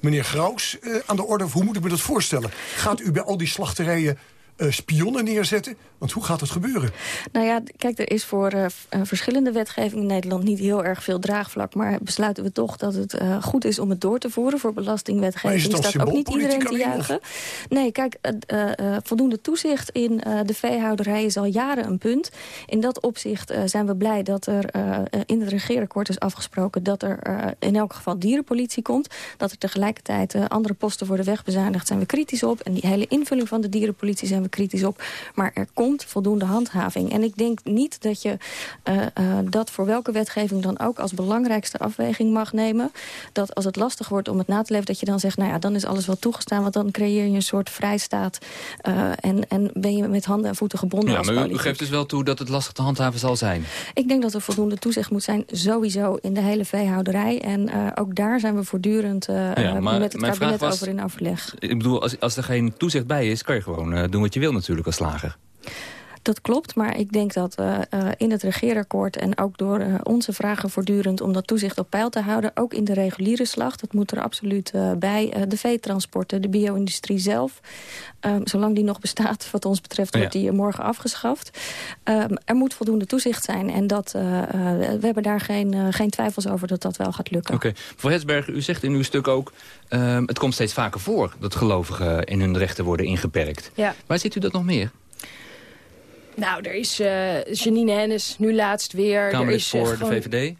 meneer Graus aan de orde? Of hoe moet ik me dat voorstellen? Gaat u bij al die slachterijen uh, spionnen neerzetten? Want hoe gaat het gebeuren? Nou ja, kijk, er is voor uh, verschillende wetgeving in Nederland niet heel erg veel draagvlak. Maar besluiten we toch dat het uh, goed is om het door te voeren. Voor belastingwetgeving staat ook niet iedereen te juichen. Nee, kijk, voldoende toezicht in de veehouderij is al jaren een punt. In dat opzicht zijn we blij dat er in het regeerakkoord is afgesproken... dat er in elk geval dierenpolitie komt. Dat er tegelijkertijd andere posten worden wegbezuinigd, zijn we kritisch op. En die hele invulling van de dierenpolitie zijn we kritisch op. Maar er komt voldoende handhaving. En ik denk niet dat je dat voor welke wetgeving dan ook... als belangrijkste afweging mag nemen. Dat als het lastig wordt om het na te leven... dat je dan zegt, nou ja, dan is alles wel toegestaan. Want dan creëer je een soort vrijstaat. en, en ben je met handen en voeten gebonden ja, als maar u, u geeft dus wel toe dat het lastig te handhaven zal zijn. Ik denk dat er voldoende toezicht moet zijn, sowieso in de hele veehouderij. En uh, ook daar zijn we voortdurend uh, ja, met het kabinet was, over in overleg. Ik bedoel, als, als er geen toezicht bij is, kan je gewoon uh, doen wat je wil natuurlijk als slager. Dat klopt, maar ik denk dat uh, uh, in het regeerakkoord... en ook door uh, onze vragen voortdurend om dat toezicht op peil te houden... ook in de reguliere slag, dat moet er absoluut bij. de veetransporten, de bio-industrie zelf. Um, zolang die nog bestaat, wat ons betreft, wordt die morgen afgeschaft. Um, er moet voldoende toezicht zijn. En dat, we hebben daar geen, geen twijfels over dat dat wel gaat lukken. Oké. Okay. Mevrouw Hetsberg, u zegt in uw stuk ook... Um, het komt steeds vaker voor dat gelovigen in hun rechten worden ingeperkt. Ja. Waar ziet u dat nog meer? Nou, er is uh, Janine Hennis nu laatst weer. Kamerlid er is, voor de VVD?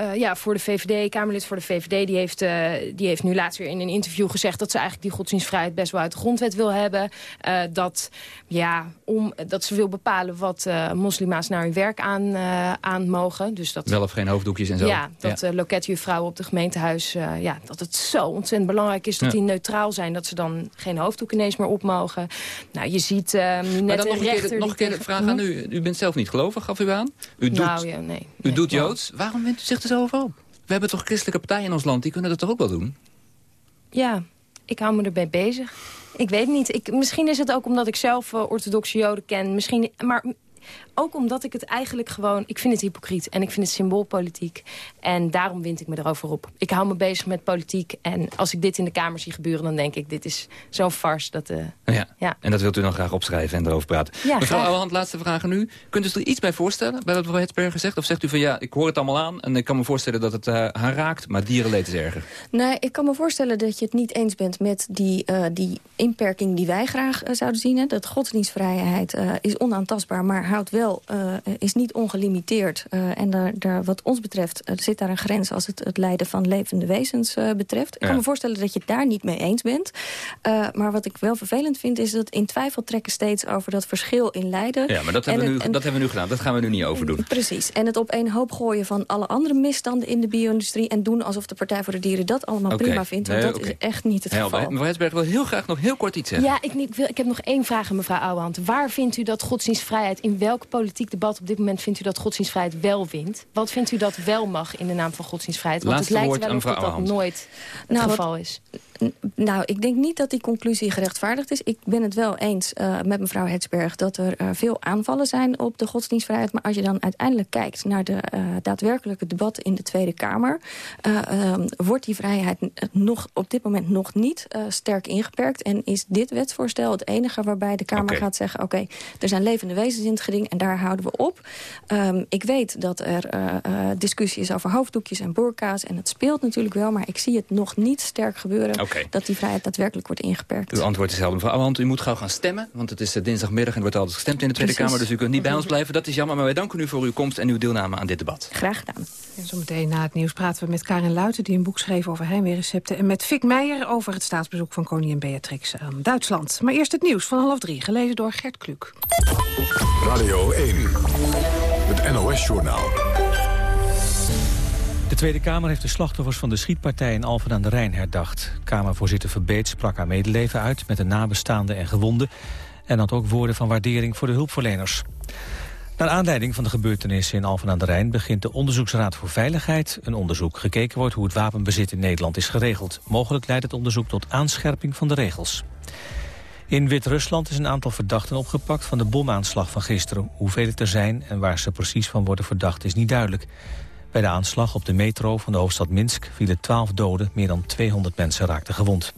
Uh, ja, voor de VVD, Kamerlid voor de VVD, die heeft, uh, die heeft nu laatst weer in een interview gezegd... dat ze eigenlijk die godsdienstvrijheid best wel uit de grondwet wil hebben. Uh, dat, ja, om, dat ze wil bepalen wat moslima's naar hun werk aan, aan mogen. Dus dat, wel of geen hoofddoekjes en zo. Ja, dat ja. loketjuffrouwen op de gemeentehuis... ja, dat het zo ontzettend belangrijk is dat ja. die neutraal zijn. Dat ze dan geen hoofddoek ineens meer op mogen. Nou, je ziet net maar dan nog een keer, nog een keer de vraag aan u. U bent zelf niet gelovig, gaf u aan? U doet, nou, ja, nee, u doet Joods. Waarom bent u zich er op? We hebben toch christelijke partijen in ons land, die kunnen dat toch ook wel doen? Ja, ik hou me erbij bezig. Ik weet niet. Ik, misschien is het ook omdat ik zelf uh, orthodoxe joden ken. Misschien, maar ook omdat ik het eigenlijk gewoon... Ik vind het hypocriet en ik vind het symboolpolitiek. En daarom wind ik me erover op. Ik hou me bezig met politiek. En als ik dit in de Kamer zie gebeuren, dan denk ik... dit is zo'n farce. Dat, uh, ja. ja. En dat wilt u dan graag opschrijven en erover praten. Ja, Mevrouw Ouwehand, laatste vraag aan u. Kunt u er iets bij voorstellen, bij wat mevrouw Hetsberger zegt? Of zegt u van ja, ik hoor het allemaal aan... en ik kan me voorstellen dat het uh, haar raakt, maar dierenleed is erger? Nee, ik kan me voorstellen dat je het niet eens bent met die, uh, die inperking die wij graag zouden zien. Hè. Dat godsdienstvrijheid is onaantastbaar, maar houdt wel uh, is niet ongelimiteerd. Uh, en daar, daar, wat ons betreft uh, zit daar een grens als het het lijden van levende wezens betreft. Ik ja. kan me voorstellen dat je het daar niet mee eens bent. maar wat ik wel vervelend vind is dat in twijfel trekken steeds over dat verschil in lijden. Ja, maar dat, hebben, we nu, en, dat hebben we nu gedaan. Dat gaan we nu niet overdoen. Precies. En het op één hoop gooien van alle andere misstanden in de bio-industrie... en doen alsof de Partij voor de Dieren dat allemaal okay. prima vindt. Want nee, dat okay. is echt niet het geval. Mevrouw Hetsberg wil heel graag nog heel kort iets zeggen. Ja, ik, ik, wil, ik heb nog één vraag aan mevrouw Ouwehand. Waar vindt u dat godsdienstvrijheid in welk politiek debat op dit moment vindt u dat godsdienstvrijheid wel wint? Wat vindt u dat wel mag in de naam van godsdienstvrijheid? Want Laatste het lijkt wel of dat, dat nooit het nou, geval is. Nou, ik denk niet dat die conclusie gerechtvaardigd is. Ik ben het wel eens uh, met mevrouw Hetsberg dat er uh, veel aanvallen zijn op de godsdienstvrijheid. Maar als je dan uiteindelijk kijkt naar de uh, daadwerkelijke debatten in de Tweede Kamer... um, wordt die vrijheid nog, op dit moment nog niet sterk ingeperkt. En is dit wetsvoorstel het enige waarbij de Kamer okay. gaat zeggen... oké, okay, er zijn levende wezens in het geding en daar houden we op. Um, ik weet dat er discussie is over hoofddoekjes en burka's. En het speelt natuurlijk wel, maar ik zie het nog niet sterk gebeuren... Okay. Dat die vrijheid daadwerkelijk wordt ingeperkt. Uw antwoord is helder, mevrouw Want u moet gauw gaan stemmen, want het is uh, dinsdagmiddag en er wordt altijd gestemd in de Tweede Precies. Kamer, dus u kunt niet bij ons blijven. Dat is jammer, maar wij danken u voor uw komst en uw deelname aan dit debat. Graag gedaan. En zometeen na het nieuws praten we met Karin Luiten, die een boek schreef over heimweerrecepten, en met Fik Meijer over het staatsbezoek van koningin Beatrix aan Duitsland. Maar eerst het nieuws van half drie, gelezen door Gert Kluk. Radio 1, het NOS-journaal. De Tweede Kamer heeft de slachtoffers van de schietpartij in Alphen aan de Rijn herdacht. Kamervoorzitter Verbeet sprak haar medeleven uit met de nabestaanden en gewonden... en had ook woorden van waardering voor de hulpverleners. Naar aanleiding van de gebeurtenissen in Alphen aan de Rijn... begint de Onderzoeksraad voor Veiligheid een onderzoek. Gekeken wordt hoe het wapenbezit in Nederland is geregeld. Mogelijk leidt het onderzoek tot aanscherping van de regels. In Wit-Rusland is een aantal verdachten opgepakt van de bomaanslag van gisteren. Hoeveel het er zijn en waar ze precies van worden verdacht is niet duidelijk. Bij de aanslag op de metro van de hoofdstad Minsk vielen 12 doden, meer dan 200 mensen raakten gewond.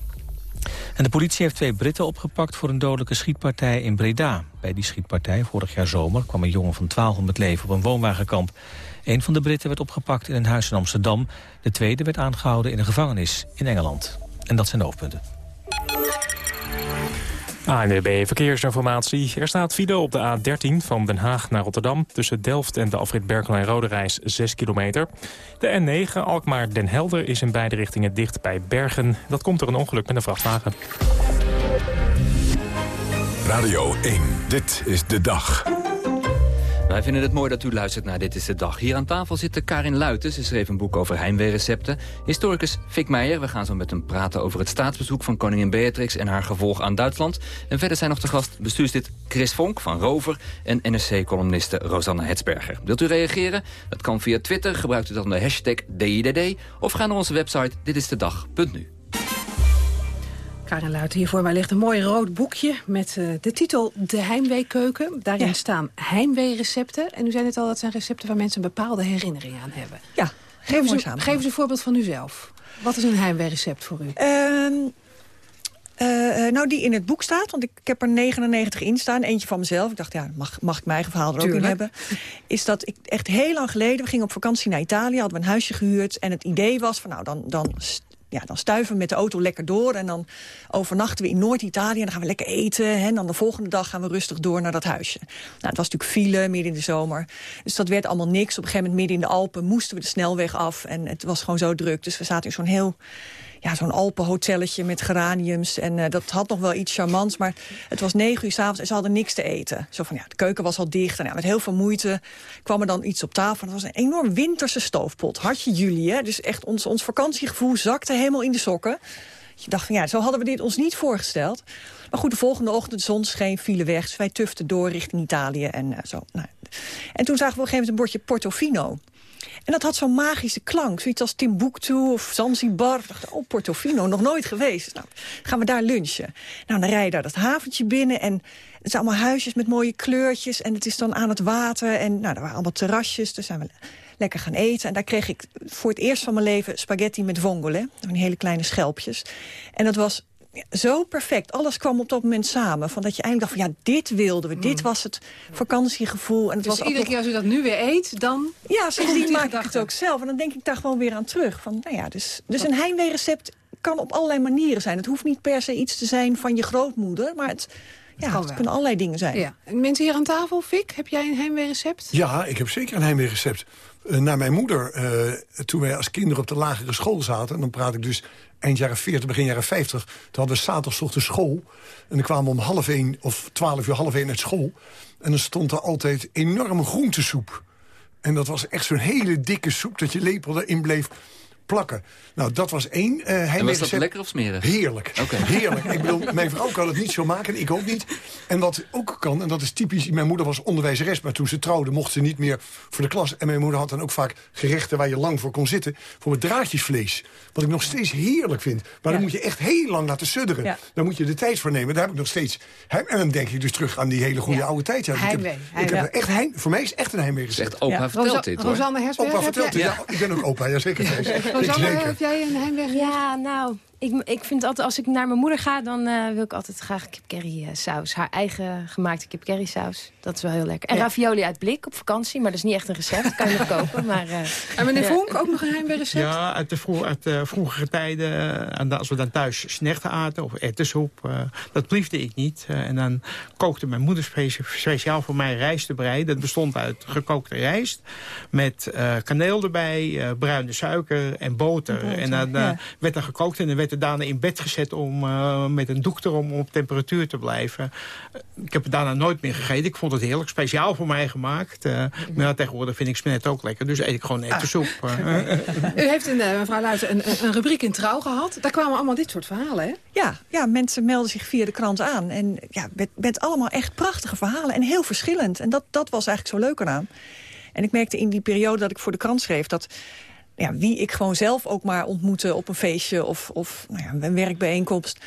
En de politie heeft twee Britten opgepakt voor een dodelijke schietpartij in Breda. Bij die schietpartij vorig jaar zomer kwam een jongen van 12 om het leven op een woonwagenkamp. Een van de Britten werd opgepakt in een huis in Amsterdam. De tweede werd aangehouden in een gevangenis in Engeland. En dat zijn de hoofdpunten. ANWB Verkeersinformatie. Er staat file op de A13 van Den Haag naar Rotterdam... tussen Delft en de afrit Berkel en Rode Reis 6 kilometer. De N9 Alkmaar-Den Helder is in beide richtingen dicht bij Bergen. Dat komt door een ongeluk met een vrachtwagen. Radio 1, dit is de dag. Wij vinden het mooi dat u luistert naar Dit is de Dag. Hier aan tafel zit Karin Luiten. Ze schreef een boek over heimweerecepten. Historicus Fik Meijer. We gaan zo met hem praten over het staatsbezoek van koningin Beatrix... en haar gevolg aan Duitsland. En verder zijn nog te gast bestuurslid Chris Vonk van Rover... en NRC-columniste Rosanne Hetsberger. Wilt u reageren? Dat kan via Twitter. Gebruikt u dan de hashtag DIDD. Of ga naar onze website ditistedag.nu. Karin hier voor mij ligt een mooi rood boekje met uh, de titel De Heimweekeuken. Daarin ja. staan heimweerecepten. En u zei net al, dat zijn recepten waar mensen een bepaalde herinnering aan hebben. Ja, geef eens, een, geef eens een voorbeeld van uzelf. Wat is een heimweerecept voor u? Uh, uh, nou, die in het boek staat, want ik, ik, heb er 99 in staan. Eentje van mezelf. Ik dacht, ja, mag, mag ik mijn eigen verhaal er Tuurlijk. ook in hebben. Is dat ik echt heel lang geleden, we gingen op vakantie naar Italië, hadden we een huisje gehuurd. En het idee was van, nou, dan, dan ja, dan stuiven we met de auto lekker door. En dan overnachten we in Noord-Italië. En dan gaan we lekker eten. Hè, en dan de volgende dag gaan we rustig door naar dat huisje. Nou, het was natuurlijk file, midden in de zomer. Dus dat werd allemaal niks. Op een gegeven moment midden in de Alpen moesten we de snelweg af. En het was gewoon zo druk. Dus we zaten in zo'n heel ja, zo'n Alpenhotelletje met geraniums. En uh, dat had nog wel iets charmants. Maar het was negen uur s'avonds en ze hadden niks te eten. Zo van, ja, de keuken was al dicht. En met heel veel moeite kwam er dan iets op tafel. Het was een enorm winterse stoofpot. Hartje juli, hè. Dus echt ons, ons vakantiegevoel zakte helemaal in de sokken. Je dacht van, ja, zo hadden we dit ons niet voorgesteld. Maar goed, de volgende ochtend, de zon scheen, vielen weg. Dus wij tuften door richting Italië en uh, zo. Nou. En toen zagen we op een gegeven moment een bordje Portofino. En dat had zo'n magische klank. Zoiets als Timbuktu of Zanzibar. Ik dacht, oh, Portofino, nog nooit geweest. Nou, gaan we daar lunchen. Nou, dan rij je daar dat haventje binnen. En het zijn allemaal huisjes met mooie kleurtjes. En het is dan aan het water. En nou, er waren allemaal terrasjes. Dus zijn we lekker gaan eten. En daar kreeg ik voor het eerst van mijn leven spaghetti met vongole. Die hele kleine schelpjes. En dat was zo perfect. Alles kwam op dat moment samen. Van dat je eigenlijk dacht van ja, dit wilden we. Mm. Dit was het vakantiegevoel. En het dus was iedere keer als u dat nu weer eet, dan... Ja, sindsdien maak ik het ook zelf. En dan denk ik daar gewoon weer aan terug. Van, nou ja, dus, dus een heimweerrecept kan op allerlei manieren zijn. Het hoeft niet per se iets te zijn van je grootmoeder. Maar het, ja, het kunnen allerlei dingen zijn. Ja. En mensen hier aan tafel, Fik, heb jij een heimweerrecept? Ja, ik heb zeker een heimweerrecept. Uh, naar mijn moeder, uh, toen wij als kinderen op de lagere school zaten... en dan praat ik dus eind jaren 40, begin jaren 50... toen hadden we zaterdagochtend school. En dan kwamen we om half één of twaalf uur half één uit school. En dan stond er altijd enorme groentesoep. En dat was echt zo'n hele dikke soep dat je lepel erin bleef plakken. Nou, dat was één uh, En was dat lekker of smerig? Heerlijk. Okay. Heerlijk. Ik bedoel, mijn vrouw kan het niet zo maken, ik ook niet. En wat ook kan, en dat is typisch... Mijn moeder was onderwijzeres, maar toen ze trouwde... mocht ze niet meer voor de klas. En mijn moeder had dan ook vaak gerechten waar je lang voor kon zitten. Voor het draadjesvlees. Wat ik nog steeds heerlijk vind. Maar ja. dan moet je echt heel lang laten sudderen. Ja. Dan moet je de tijd voor nemen. Daar heb ik nog steeds... En dan denk ik dus terug aan die hele goede ja. oude tijd. Ja, dus heimwee. Ik heb, ik heb echt heim, voor mij is echt een heimwee gezegd. Echt opa vertelt dit, hoor. Rosanne Hersberg, Opa vertelt dit, ja. Ik ben ook opa, ja zeker. Rosanne, heb jij een heimweg? Ja, nou, ik, ik vind altijd, als ik naar mijn moeder ga, dan uh, wil ik altijd graag kip curry saus. Haar eigen gemaakte kip curry saus. Dat is wel heel lekker. En ja. ravioli uit blik op vakantie, maar dat is niet echt een recept. kan je nog kopen. Maar, uh, en meneer ja. Vonk, ook nog een heimweerrecept? Ja, uit de, vroeg, uit de vroegere tijden, als we dan thuis snechten aten of ettensoep. Uh, dat bliefde ik niet. en dan kookte mijn moeder speciaal voor mij rijst te bereiden. Dat bestond uit gekookte rijst met kaneel erbij, bruine suiker en boter. boter en dan ja. werd er gekookt en dan werd er daarna in bed gezet om uh, met een doek erom om op temperatuur te blijven. Ik heb het daarna nooit meer gegeten. Ik vond het heerlijk, speciaal voor mij gemaakt. Uh, maar ja, tegenwoordig vind ik smenet ook lekker, dus eet ik gewoon. Ah. U heeft, een, mevrouw Luijten, een, een, rubriek in Trouw gehad. Daar kwamen allemaal dit soort verhalen, hè? Ja, ja mensen melden zich via de krant aan. En ja, met, met allemaal echt prachtige verhalen en heel verschillend. En dat, dat was eigenlijk zo leuk eraan. En ik merkte in die periode dat ik voor de krant schreef... dat ja, wie ik gewoon zelf ook maar ontmoette op een feestje of, of nou ja, een werkbijeenkomst.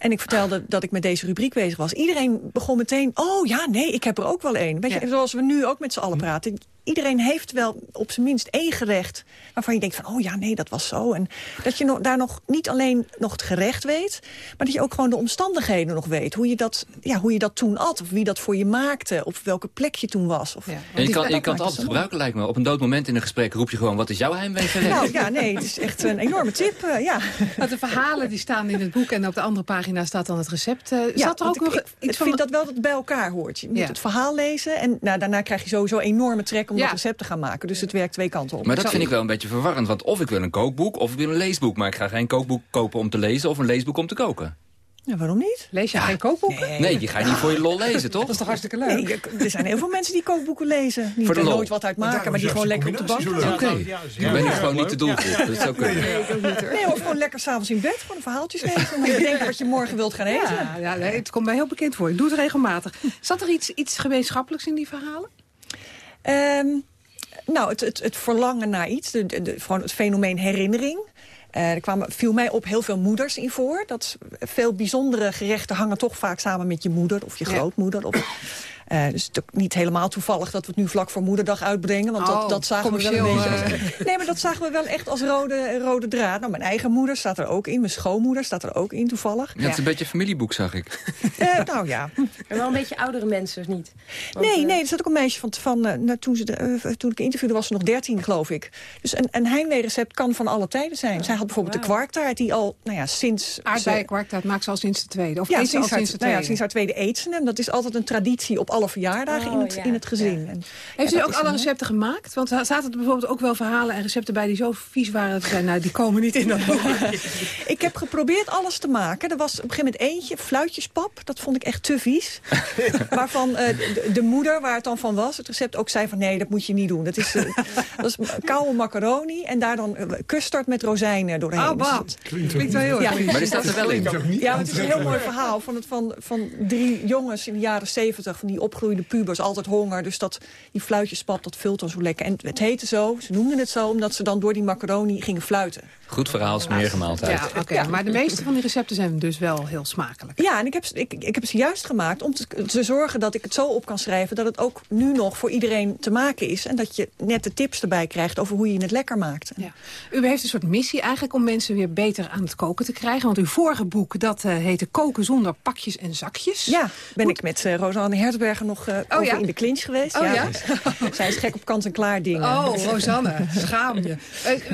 En ik vertelde dat ik met deze rubriek bezig was. Iedereen begon meteen, oh ja, nee, ik heb er ook wel één. Weet je, zoals we nu ook met z'n allen praten. Iedereen heeft wel op zijn minst één gerecht... waarvan je denkt van, oh ja, nee, dat was zo. En dat je no daar nog niet alleen nog het gerecht weet... maar dat je ook gewoon de omstandigheden nog weet. Hoe je dat, ja, hoe je dat toen at, of wie dat voor je maakte... of welke plek je toen was. Of, ja. En je kan, je kan het altijd gebruiken, lijkt me. Op een dood moment in een gesprek roep je gewoon... wat is jouw heimwee Nou ja, nee, het is echt een enorme tip, uh, ja. Maar de verhalen die staan in het boek... en op de andere pagina staat dan het recept. Uh, ja, zat er ook ik, nog ik, iets ik vind dat wel dat het bij elkaar hoort. Je moet ja. het verhaal lezen en nou, daarna krijg je sowieso enorme trek... om ja. dat recept te gaan maken. Dus het werkt twee kanten op. Maar dat vind ik wel een beetje verwarrend. Want of ik wil een kookboek of ik wil een leesboek. Maar ik ga geen kookboek kopen om te lezen of een leesboek om te koken. Ja, waarom niet? Lees je geen kookboeken? Nee, die ga je niet voor je lol lezen, toch? Dat is toch hartstikke leuk? Nee, er zijn heel veel mensen die kookboeken lezen. Die Voor de er lol. nooit wat uit maken, maar die gewoon lekker op de bank Oké, dan ben ik gewoon niet te doelgroep. Dat zou kunnen. Nee, of gewoon lekker s'avonds in bed, gewoon een verhaaltjes lezen. En dan bedenken wat je morgen wilt gaan eten. Ja, ja nee, het komt mij heel bekend voor. Ik doe het regelmatig. Zat er iets, iets gemeenschappelijks in die verhalen? Ehm, nou, het, het, het verlangen naar iets, de, gewoon het fenomeen herinnering. Eh, er kwamen, viel mij op heel veel moeders in voor. Dat veel bijzondere gerechten hangen toch vaak samen met je moeder of je Ja. grootmoeder. Of, eh, dus het is niet helemaal toevallig dat we het nu vlak voor moederdag uitbrengen. Want Oh, dat, dat zagen we wel een beetje als, Nee, maar dat zagen we wel echt als rode, rode draad. Nou, mijn eigen moeder staat er ook in. Mijn schoonmoeder staat er ook in, toevallig. Ja, het is een beetje een familieboek, zag ik. Eh, nou ja, En wel een beetje oudere mensen, of niet? Want, Nee, eh, nee, er zat ook een meisje van, van eh, nou, toen, ze de, eh, toen ik interviewde was ze nog 13, geloof ik. Dus een, een Heimwee-recept kan van alle tijden zijn. Zij had bijvoorbeeld de kwarktaart die al, nou ja, sinds... ze- Aardbeienkwart, maakt ze al sinds de tweede. Of ja, al sinds haar, sinds de nou ja, tweede. sinds haar tweede eet ze hem. Dat is altijd een traditie op alle verjaardagen in, Oh, het, ja, in het gezin. En, Heeft ja, u dat ook is alle recepten gemaakt? Want zaten er bijvoorbeeld ook wel verhalen en recepten bij die zo vies waren... dat we zeiden, nou, die komen niet in dat boek. Ik heb geprobeerd alles te maken. Er was op een gegeven moment eentje, fluitjespap. Dat vond ik echt te vies. Waarvan eh, de, de moeder, waar het dan van was, het recept ook zei van... nee, dat moet je niet doen. Dat is, eh, dat is koude macaroni en daar dan eh, custard met rozijnen doorheen. Oh, Dus dat- Klinkt wel heel Ja. erg. Maar die staat er wel in. Ja, het is een heel mooi verhaal van, het, van, van drie jongens in de jaren zeventig... van die opgroeide pubers, altijd honger. Dus dat, die fluitjespap, dat vult dan zo lekker. En het heette zo, ze noemden het zo... omdat ze dan door die macaroni gingen fluiten. Goed verhaal, smerige maaltijd. Ja, oké. Maar de meeste van die recepten zijn dus wel heel smakelijk. Ja, en ik heb, ze- ik, ik heb ze juist gemaakt om te, te zorgen dat ik het zo op kan schrijven... dat het ook nu nog voor iedereen te maken is. En dat je net de tips erbij krijgt over hoe je het lekker maakt. Ja. U heeft een soort missie eigenlijk om mensen weer beter aan het koken te krijgen. Want uw vorige boek, dat eh, heette Koken zonder pakjes en zakjes. Ja, ben ik met eh, Rosanne Hertzberger nog eh, over ja? in de clinch geweest. Oh ja? Zij is gek op kant-en-klaar dingen. Oh, Rosanne, schaam je.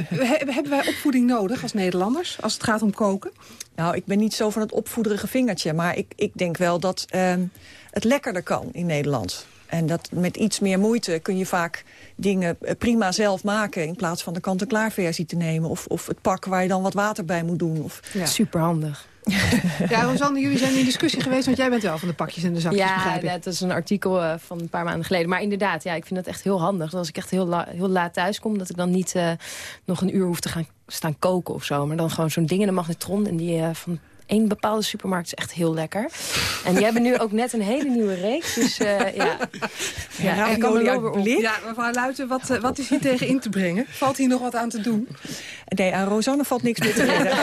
He- hebben wij opvoeding nodig als Nederlanders, als het gaat om koken? Nou, ik ben niet zo van het opvoederige vingertje. Maar ik, ik denk wel dat ehm, het lekkerder kan in Nederland. En dat met iets meer moeite kun je vaak dingen eh, prima zelf maken... in plaats van de kant-en-klaar versie te nemen. Of, of het pak waar je dan wat water bij moet doen. Of, Ja. Superhandig. Ja, Rosanne, jullie zijn in discussie geweest, want jij bent wel van de pakjes en de zakjes, Ja, dat is een artikel eh, van een paar maanden geleden. Maar inderdaad, ja, ik vind dat echt heel handig. Dat als ik echt heel, la- heel laat thuis kom... dat ik dan niet eh, nog een uur hoef te gaan staan koken of zo. Maar dan gewoon zo'n ding in de magnetron. En die eh, van één bepaalde supermarkt is echt heel lekker. En die hebben nu ook net een hele nieuwe reeks. Dus eh, ja, ja, ravioli ik kan er. Ja, mevrouw Luiten, wat, eh, wat is hier tegen in te brengen? Valt hier nog wat aan te doen? Nee, aan Rosanne valt niks meer te redden.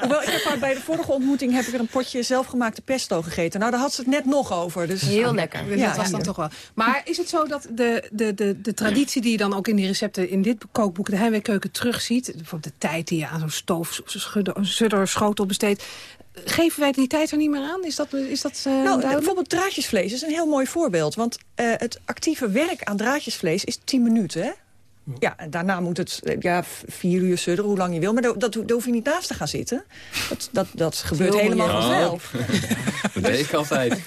Hoewel, ik heb haar bij de vorige ontmoeting... heb ik er een potje zelfgemaakte pesto gegeten. Nou, daar had ze het net nog over. Dus... Heel lekker. Dus dat was dan toch wel. Maar is het zo dat de, de, de, de traditie die je dan ook in die recepten in dit kookboek, de Heimweekeuken, terugziet, bijvoorbeeld de tijd die je aan zo'n stoof, schudder, schotel besteedt, geven wij die tijd er niet meer aan? Is dat, is dat eh, Nou, bijvoorbeeld draadjesvlees is een heel mooi voorbeeld. Want eh, het actieve werk aan draadjesvlees is 10 minuten, hè? Ja, en daarna moet het eh, ja, vier uur sudderen, hoe lang je wil. Maar dat, dat, daar hoef je niet naast te gaan zitten. Dat, dat, dat gebeurt heel helemaal vanzelf. Dat deed ik altijd.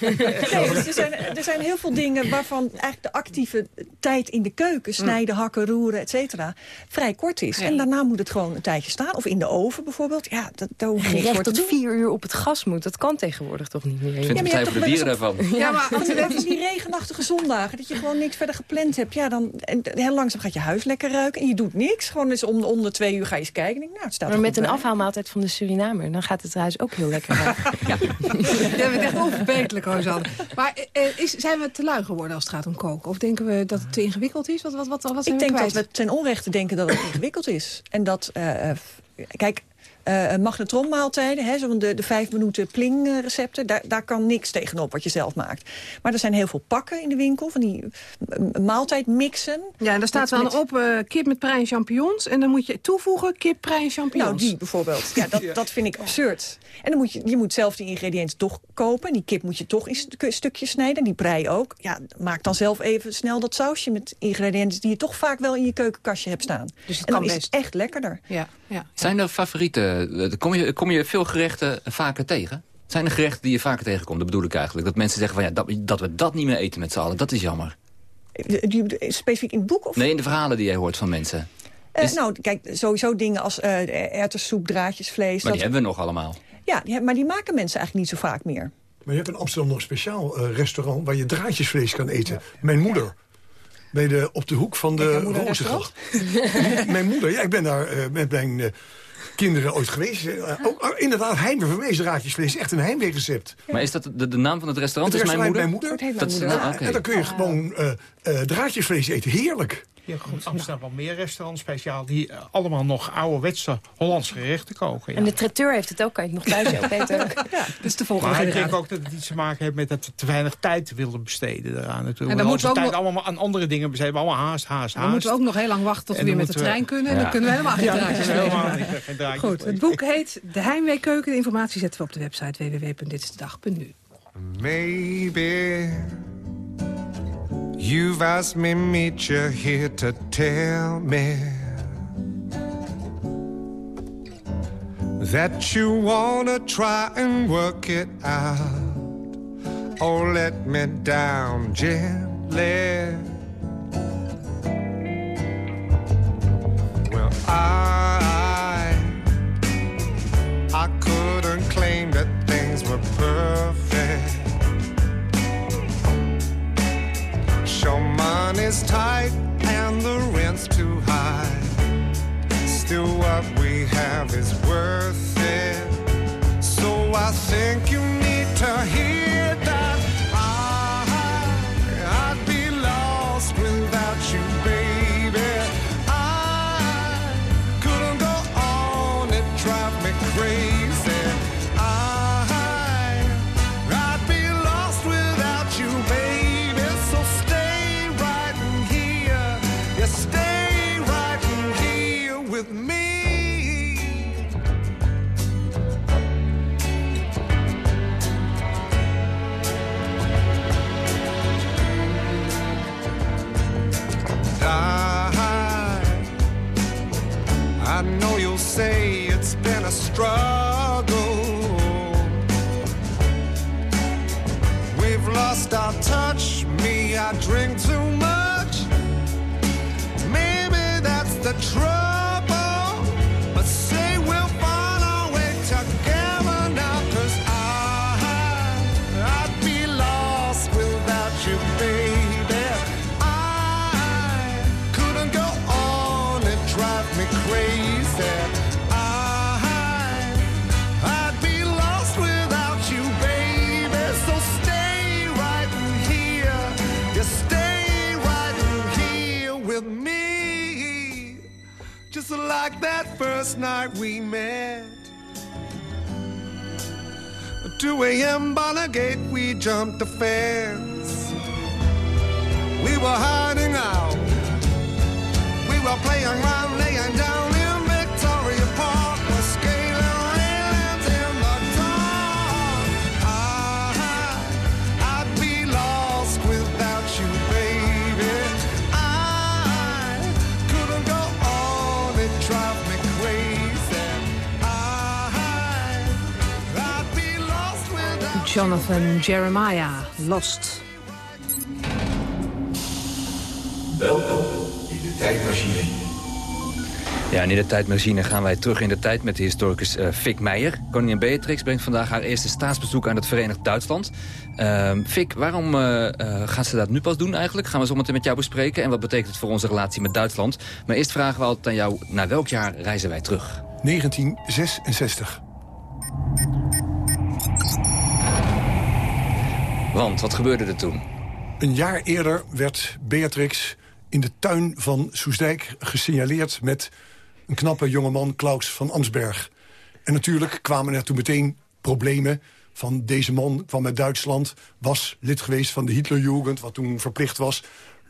Nee, dus er, zijn, er zijn heel veel dingen waarvan eigenlijk de actieve tijd in de keuken... snijden, hakken, roeren, et cetera, vrij kort is. En daarna moet het gewoon een tijdje staan. Of in de oven bijvoorbeeld. Ja, dat, daar hoef je voor tot doen. vier uur op het gas moet. Dat kan tegenwoordig toch niet meer? Ik vind Ja, maar je Partij hebt voor de toch daarvan. Ja, maar als je net die regenachtige zondagen, dat je gewoon niks verder gepland hebt, ja, dan en heel langzaam gaat je huis lekker ruiken en je doet niks. Gewoon eens om, om de twee uur ga je eens kijken. En denk, nou, het staat Maar met een bij. afhaalmaaltijd van de Surinamer... dan gaat het huis ook heel lekker ruiken. Jij bent echt onverbeterlijk, Rosanne. Maar eh, eh, is, zijn we te lui geworden als het gaat om koken? Of denken we dat het te ingewikkeld is? Wat, wat, wat, wat zijn Ik denk kwijt? dat we ten onrechte denken dat het ingewikkeld is. En dat, eh, kijk, eh magnetronmaaltijden, hè, zo van de, de vijf minuten pling recepten, daar, daar kan niks tegenop wat je zelf maakt. Maar er zijn heel veel pakken in de winkel, van die maaltijdmixen. Ja, en daar staat met- op eh, kip met prei en champignons. En dan moet je toevoegen kip, prei en champignons. Nou, die bijvoorbeeld. Ja, dat, dat vind ik absurd. En dan moet je, je moet zelf die ingrediënten toch kopen. Die kip moet je toch in stu- stukjes snijden. En die prei ook. Ja, maak dan zelf even snel dat sausje met ingrediënten... die je toch vaak wel in je keukenkastje hebt staan. Dus het en dan kan is best. het echt lekkerder. Ja, ja. Zijn er favorieten? Eh, Kom je, kom je veel gerechten vaker tegen? Zijn er gerechten die je vaker tegenkomt? Dat bedoel ik eigenlijk. Dat mensen zeggen van ja, dat, dat we dat niet meer eten met z'n allen. Dat is jammer. Eh, die- Specifiek in het boek? Of? Nee, in de verhalen die jij hoort van mensen. Eh, is- nou, kijk, sowieso dingen als eh erwtensoep, draadjesvlees. Maar dat- die hebben we nog allemaal. Ja, die, maar die maken mensen eigenlijk niet zo vaak meer. Maar je hebt in Amsterdam nog een speciaal uh, restaurant... waar je draadjesvlees kan eten. Mijn moeder. Bij de, op de hoek van de Rozengracht. mijn moeder, ja, ik ben daar uh, met mijn... Kinderen ooit geweest. ook, oh, inderdaad, heimwee draadjesvlees. Echt een heimwee-recept. Maar is dat de, de, naam van het restaurant? Het is restaurant mijn moeder? Mijn moeder. Dat, ja, okay. En dan kun je gewoon uh, draadjesvlees eten. Heerlijk. Je hebt in Amsterdam wel meer restaurants speciaal... die uh, allemaal nog ouderwetse Hollandse gerechten koken. Ja. En de traiteur heeft het ook, kan je nog thuis opeten. ja, dus de volgende maar ik denk ook dat het iets te maken heeft met dat we te weinig tijd wilden besteden eraan. Natuurlijk. En dan moeten we ook tijd nog... allemaal aan andere dingen besteden. Allemaal haast, haast, haast. Dan moeten we ook nog heel lang wachten tot we weer met de trein kunnen. En dan kunnen we helemaal geen draadjes helemaal Goed, het boek heet De Heimweekeuken. De informatie zetten we op de website www.ditstedag.nu. Maybe You've asked me meet you here to tell me that you wanna try and work it out. Oh, let me down gently. Jumped the fence. We were hiding out. We were playing Jonathan Jeremiah, Lost. Welkom in de tijdmachine. Ja, en in de tijdmachine gaan wij terug in de tijd met de historicus uh, Fik Meijer. Koningin Beatrix brengt vandaag haar eerste staatsbezoek aan het Verenigd Duitsland. Uh, Fik, waarom uh, gaat ze dat nu pas doen eigenlijk? Gaan we zo meteen met jou bespreken. En wat betekent het voor onze relatie met Duitsland? Maar eerst vragen we altijd aan jou, naar welk jaar reizen wij terug? 1966. Want, wat gebeurde er toen? Een jaar eerder werd Beatrix in de tuin van Soesdijk gesignaleerd... met een knappe jongeman, Klaus van Amsberg. En natuurlijk kwamen er toen meteen problemen van deze man kwam uit Duitsland... was lid geweest van de Hitlerjugend, wat toen verplicht was.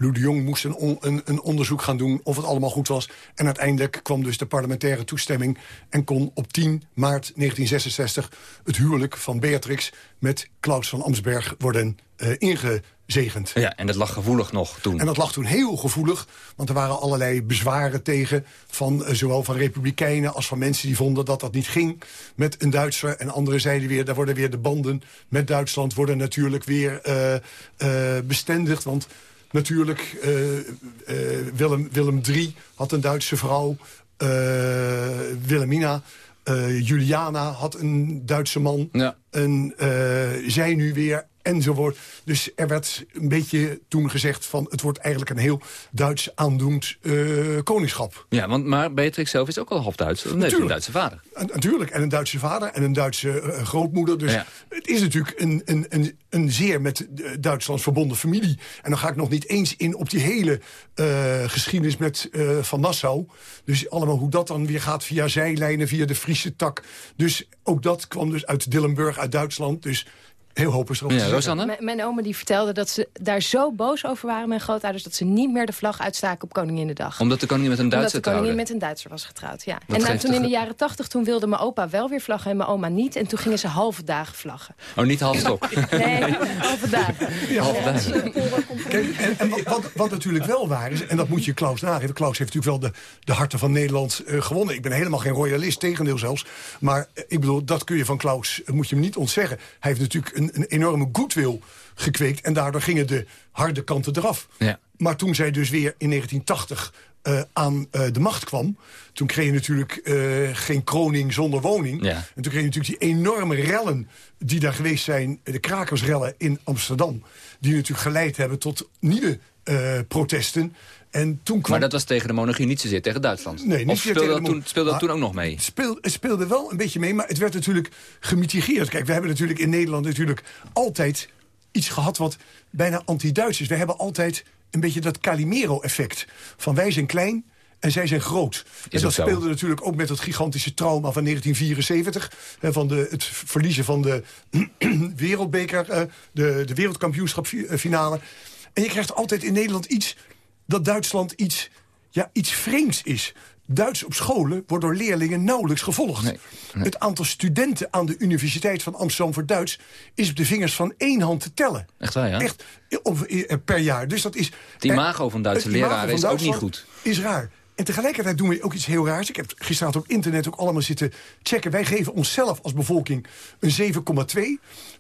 Lou de Jong moest een, on, een, een, onderzoek gaan doen of het allemaal goed was. En uiteindelijk kwam dus de parlementaire toestemming... en kon op 10 maart 1966 het huwelijk van Beatrix... met Klaus van Amsberg worden uh, ingezegend. Ja, en dat lag gevoelig nog toen. En dat lag toen heel gevoelig, want er waren allerlei bezwaren tegen... van uh, zowel van republikeinen als van mensen die vonden dat dat niet ging... met een Duitser. En anderen zeiden weer, daar worden weer de banden met Duitsland... worden natuurlijk weer uh, uh, bestendigd, want... Natuurlijk, uh, uh, Willem, Willem III had een Duitse vrouw, uh, Wilhelmina. Eh, Juliana had een Duitse man. Ja. En eh, zij nu weer enzovoort. Dus er werd een beetje toen gezegd van... het wordt eigenlijk een heel Duits aandoend eh, koningschap. Ja, want, maar Beatrix zelf is ook al half Duits. Dan heeft ze een Duitse vader. En, natuurlijk, en een Duitse vader en een Duitse eh, grootmoeder. Dus Ja. het is natuurlijk een, een, een, een zeer met Duitsland verbonden familie. En dan ga ik nog niet eens in op die hele geschiedenis met Van Nassau. Dus allemaal hoe dat dan weer gaat via zijlijnen, via de Friese tak. Dus ook dat kwam dus uit Dillenburg, uit Duitsland. Dus heel hoop is erop zeggen. M- Mijn oma die vertelde dat ze daar zo boos over waren, mijn grootouders... dat ze niet meer de vlag uitstaken op Koninginnedag. Omdat de koningin met een Omdat Duitser de koningin met een Duitser was getrouwd, ja. Dat en nou, toen in de jaren tachtig, toen wilde mijn opa wel weer vlaggen en mijn oma niet. En toen gingen ze halve dagen vlaggen. Oh, niet half stop. Nee, halve dagen. Ja, Halve dagen. Kijk, en, en wat, wat, wat natuurlijk wel waar is, en dat moet je Klaus nageven... Klaus heeft natuurlijk wel de, de harten van Nederland eh, gewonnen. Ik ben helemaal geen royalist, tegendeel zelfs. Maar eh, ik bedoel, dat kun je van Klaus, eh, moet je hem niet ontzeggen. Hij heeft natuurlijk een, een enorme goodwill gekweekt... en daardoor gingen de harde kanten eraf. Ja. Maar toen zij dus weer in 1980 eh, aan eh, de macht kwam... toen kreeg je natuurlijk eh, geen kroning zonder woning. Ja. En toen kreeg je natuurlijk die enorme rellen die daar geweest zijn... de krakersrellen in Amsterdam... die natuurlijk geleid hebben tot nieuwe protesten. En toen kwam... Maar dat was tegen de monarchie niet zozeer tegen Duitsland. Nee, niet of speelde, tegen dat de toen, speelde dat toen ook nog mee? Het speelde, het speelde wel een beetje mee, maar het werd natuurlijk gemitigeerd. Kijk, we hebben natuurlijk in Nederland natuurlijk altijd iets gehad wat bijna anti-Duits is. We hebben altijd een beetje dat Calimero-effect. Van wij zijn klein en zij zijn groot. en dat zo. speelde natuurlijk ook met het gigantische trauma van 1974. Hè, van de, het verliezen van de wereldbeker, eh, de, de wereldkampioenschapfinale. En je krijgt altijd in Nederland iets dat Duitsland iets, ja, iets vreemds is. Duits op scholen wordt door leerlingen nauwelijks gevolgd. Het aantal studenten aan de Universiteit van Amsterdam voor Duits... is op de vingers van één hand te tellen. Echt waar, ja? Echt of, eh, per jaar. Dus dat is... Het imago van Duitse leraren is ook niet goed. Is raar. En tegelijkertijd doen we ook iets heel raars. Ik heb gisteravond op internet ook allemaal zitten checken. Wij geven onszelf als bevolking een 7,2.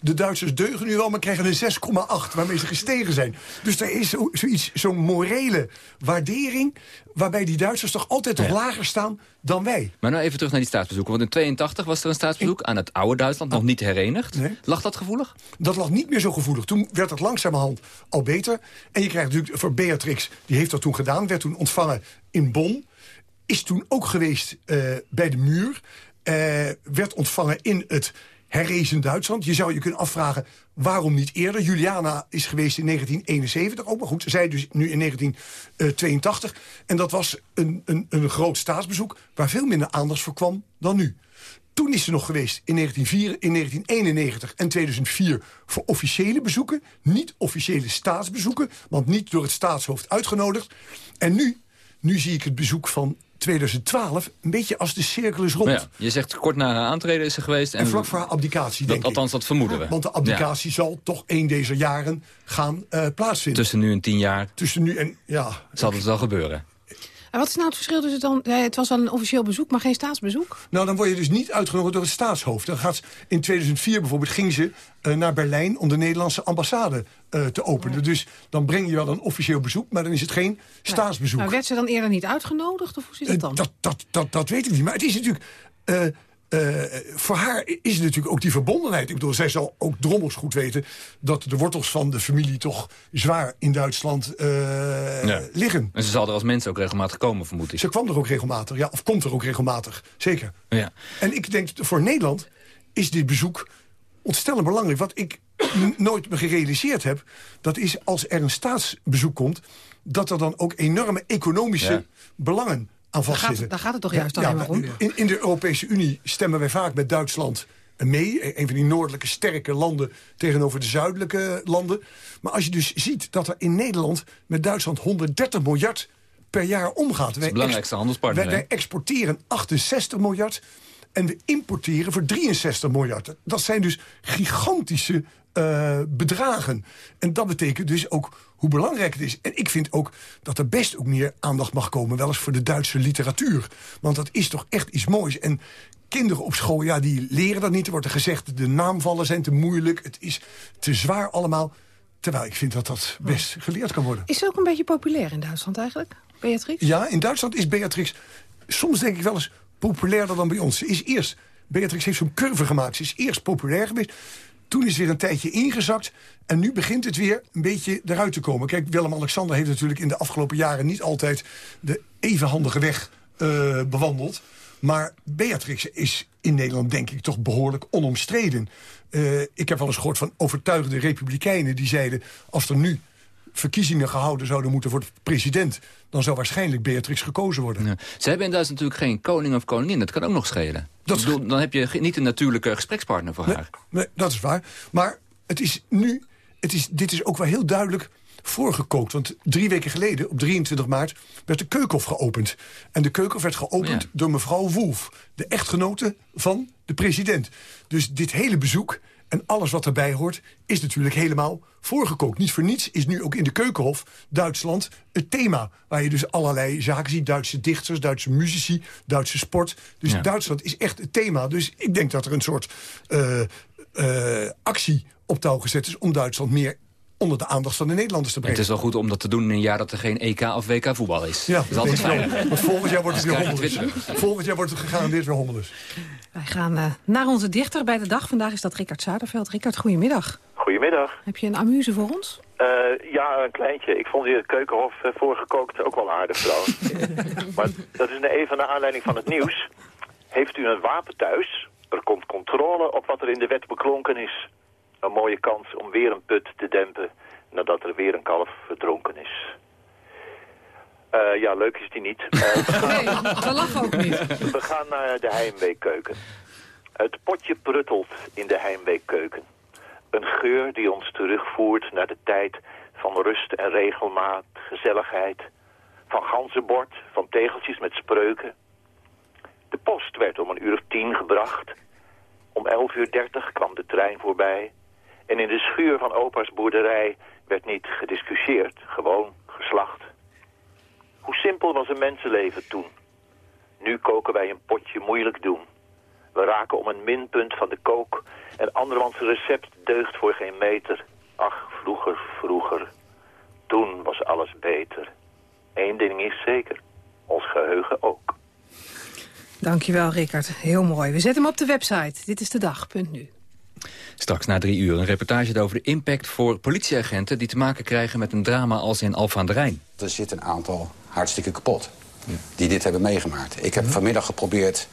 De Duitsers deugen nu wel, maar krijgen een 6,8. Waarmee ze gestegen zijn. Dus er is zo- zoiets, zo'n morele waardering... waarbij die Duitsers toch altijd nog lager staan dan wij. Maar nou even terug naar die staatsbezoeken. Want in 82 was er een staatsbezoek aan het oude Duitsland, nog niet herenigd. Lag dat gevoelig? Dat lag niet meer zo gevoelig. Toen werd het langzamerhand al beter. En je krijgt natuurlijk voor Beatrix, die heeft dat toen gedaan... werd toen ontvangen in Bonn. Is toen ook geweest eh, bij de muur. Eh, werd ontvangen in het herrezen Duitsland. Je zou je kunnen afvragen, waarom niet eerder? Juliana is geweest in 1971 ook. Maar goed, zij dus nu in 1982. En dat was een, een, een groot staatsbezoek... waar veel minder aandacht voor kwam dan nu. Toen is ze nog geweest in 1904, in 1991 en 2004 voor officiële bezoeken. Niet officiële staatsbezoeken, want niet door het staatshoofd uitgenodigd. En nu, nu zie ik het bezoek van 2012 een beetje als de cirkel is rond. Ja, je zegt kort na haar aantreden is ze geweest. En, En vlak voor haar abdicatie, dat, denk Althans, dat vermoeden we. Want de abdicatie zal toch één deze jaren gaan eh, plaatsvinden. Tussen nu en tien jaar Tussen nu en, ja... zal het wel gebeuren. En wat is nou het verschil tussen dan... het was dan een officieel bezoek, maar geen staatsbezoek? Nou, dan word je dus niet uitgenodigd door het staatshoofd. Dan gaat, in 2004 bijvoorbeeld ging ze eh, naar Berlijn om de Nederlandse ambassade eh, te openen. Dus dan breng je wel een officieel bezoek, maar dan is het geen staatsbezoek. Maar werd ze dan eerder niet uitgenodigd, of hoe zit Eh, het dan? dat, dat, dat, dat weet ik niet. Maar het is natuurlijk... eh, voor haar is het natuurlijk ook die verbondenheid. Ik bedoel, zij zal ook drommels goed weten... dat de wortels van de familie toch zwaar in Duitsland eh, Ja. liggen. En ze zal er als mens ook regelmatig komen, vermoed ik. Ze kwam er ook regelmatig, ja, of komt er ook regelmatig, zeker. Ja. En ik denk, voor Nederland is dit bezoek ontstellend belangrijk. Wat ik nooit me gerealiseerd heb, dat is als er een staatsbezoek komt... dat er dan ook enorme economische Ja. belangen aan Daar gaat, vastzitten. het- daar gaat het toch juist ja, alleen maar om? in, in de Europese Unie stemmen wij vaak met Duitsland mee. Een van die noordelijke sterke landen tegenover de zuidelijke landen. Maar als je dus ziet dat er in Nederland met Duitsland 130 miljard per jaar omgaat. de belangrijkste handelspartner, Wij, wij exporteren 68 miljard en we importeren voor 63 miljard. Dat zijn dus gigantische eh, bedragen. En dat betekent dus ook hoe belangrijk het is. En ik vind ook dat er best ook meer aandacht mag komen... wel eens voor de Duitse literatuur. Want dat is toch echt iets moois. En kinderen op school, ja, die leren dat niet. Er wordt er gezegd, de naamvallen zijn te moeilijk. Het is te zwaar allemaal. Terwijl ik vind dat dat best geleerd kan worden. Is ook een beetje populair in Duitsland eigenlijk, Beatrix? Ja, in Duitsland is Beatrix... Soms denk ik wel eens populairder dan bij ons. Ze is eerst, Beatrix heeft zo'n curve gemaakt. Ze is eerst populair geweest. Toen is weer een tijdje ingezakt. En nu begint het weer een beetje eruit te komen. Kijk, Willem-Alexander heeft natuurlijk in de afgelopen jaren... niet altijd de even handige weg uh, bewandeld. Maar Beatrix is in Nederland denk ik toch behoorlijk onomstreden. Uh, ik heb wel eens gehoord van overtuigde republikeinen... die zeiden, als er nu verkiezingen gehouden zouden moeten voor de president... dan zou waarschijnlijk Beatrix gekozen worden. Ja. Ze hebben in Duitsland natuurlijk geen koning of koningin. Dat kan ook nog schelen. Dat bedoel, dan heb je niet een natuurlijke gesprekspartner voor nee, haar. Nee, dat is waar. Maar het is nu, het is, dit is ook wel heel duidelijk voorgekookt. Want drie weken geleden, op 23 maart, werd de Keukenhof geopend. En de Keukenhof werd geopend Ja. door mevrouw Wolf. De echtgenote van de president. Dus dit hele bezoek en alles wat erbij hoort... is natuurlijk helemaal voorgekookt. Niet voor niets is nu ook in de Keukenhof Duitsland het thema. Waar je dus allerlei zaken ziet. Duitse dichters, Duitse muzici, Duitse sport. Dus Ja. Duitsland is echt het thema. Dus ik denk dat er een soort eh, eh, actie op touw gezet is... om Duitsland meer onder de aandacht van de Nederlanders te Maar het brengen. is wel goed om dat te doen in een jaar dat er geen EK of WK voetbal is. Ja, dat is altijd fijn. Want volgend jaar wordt het weer twitteren. Volgend jaar wordt het gegarandeerd weer hommeles. Wij gaan eh, naar onze dichter bij de dag. Vandaag is dat Rickard Zuiderveld. Rickard, goedemiddag. Goedemiddag. Heb je een amuse voor ons? Eh, ja, een kleintje. Ik vond hier het keukenhof eh, voorgekookt ook wel aardig trouwens. maar dat is even naar aanleiding van het nieuws. Heeft u een wapen thuis? Er komt controle op wat er in de wet beklonken is. Een mooie kans om weer een put te dempen nadat er weer een kalf verdronken is. Eh, ja, leuk is die niet. We gaan- Nee, we lachen ook niet. we gaan naar de Heimweekeuken. Het potje pruttelt in de Heimweekeuken. Een geur die ons terugvoert naar de tijd van rust en regelmaat, gezelligheid. Van ganzenbord, van tegeltjes met spreuken. De post werd om een uur of tien gebracht. Om elf uur dertig kwam de trein voorbij. En in de schuur van opa's boerderij werd niet gediscussieerd, gewoon geslacht. Hoe simpel was een mensenleven toen? Nu koken wij een potje moeilijk doen. We raken om een minpunt van de kook en andermans recept deugt voor geen meter. Ach, vroeger, vroeger. Toen was alles beter. Eén ding is zeker, ons geheugen ook. Dankjewel, Rickard. Heel mooi. We zetten hem op de website. Dit is de dag.nu. Straks na drie uur een reportage over de impact voor politieagenten... die te maken krijgen met een drama als in Alphen aan de Rijn. Er zit een aantal hartstikke kapot die dit hebben meegemaakt. Ik heb vanmiddag geprobeerd,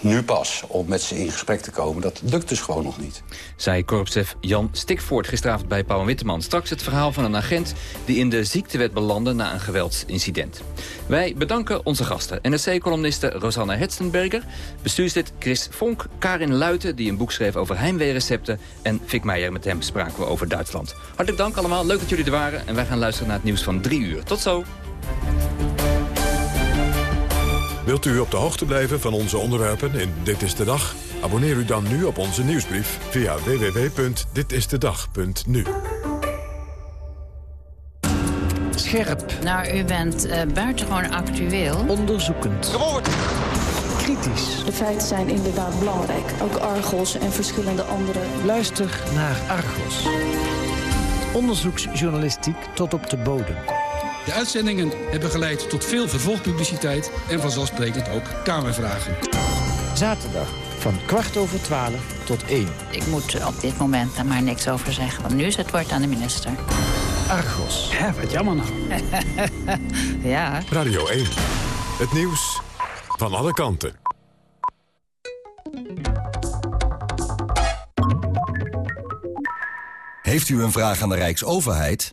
nu pas, om met ze in gesprek te komen. Dat lukt dus gewoon nog niet. Zei korpschef Jan Stikvoort gisteravond bij Pauw Witteman. Straks het verhaal van een agent die in de ziektewet belandde na een geweldsincident. Wij bedanken onze gasten. NRC-columniste Rosanne Hetstenberger, bestuurslid Chris Vonk, Karin Luiten die een boek schreef over heimweerecepten en Fik Meijer. Met hem spraken we over Duitsland. Hartelijk dank allemaal, leuk dat jullie er waren en wij gaan luisteren naar het nieuws van drie uur. Tot zo! Wilt u op de hoogte blijven van onze onderwerpen in Dit is de Dag? Abonneer u dan nu op onze nieuwsbrief via www.ditistedag.nu. Scherp. Nou, u bent eh, buitengewoon actueel. Onderzoekend. Kritisch. De feiten zijn inderdaad belangrijk. Ook Argos en verschillende andere. Luister naar Argos. Onderzoeksjournalistiek tot op de bodem. De uitzendingen hebben geleid tot veel vervolgpubliciteit en vanzelfsprekend ook Kamervragen. Zaterdag van kwart over twaalf tot één. Ik moet op dit moment daar maar niks over zeggen, want nu is het woord aan de minister. Argos. Ja, wat jammer nou. ja. Radio 1. Het nieuws van alle kanten. Heeft u een vraag aan de Rijksoverheid?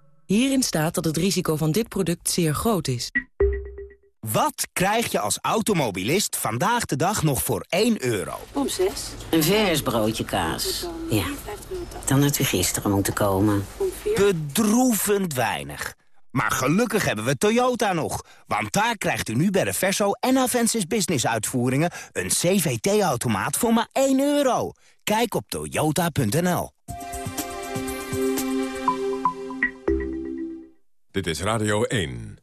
Hierin staat dat het risico van dit product zeer groot is. Wat krijg je als automobilist vandaag de dag nog voor 1 euro? Om 6. Een vers broodje kaas. Ja. Dan had u gisteren moeten komen. Bedroevend weinig. Maar gelukkig hebben we Toyota nog. Want daar krijgt u nu bij de Verso en Avensis Business uitvoeringen... een CVT-automaat voor maar 1 euro. Kijk op toyota.nl. Dit is Radio 1.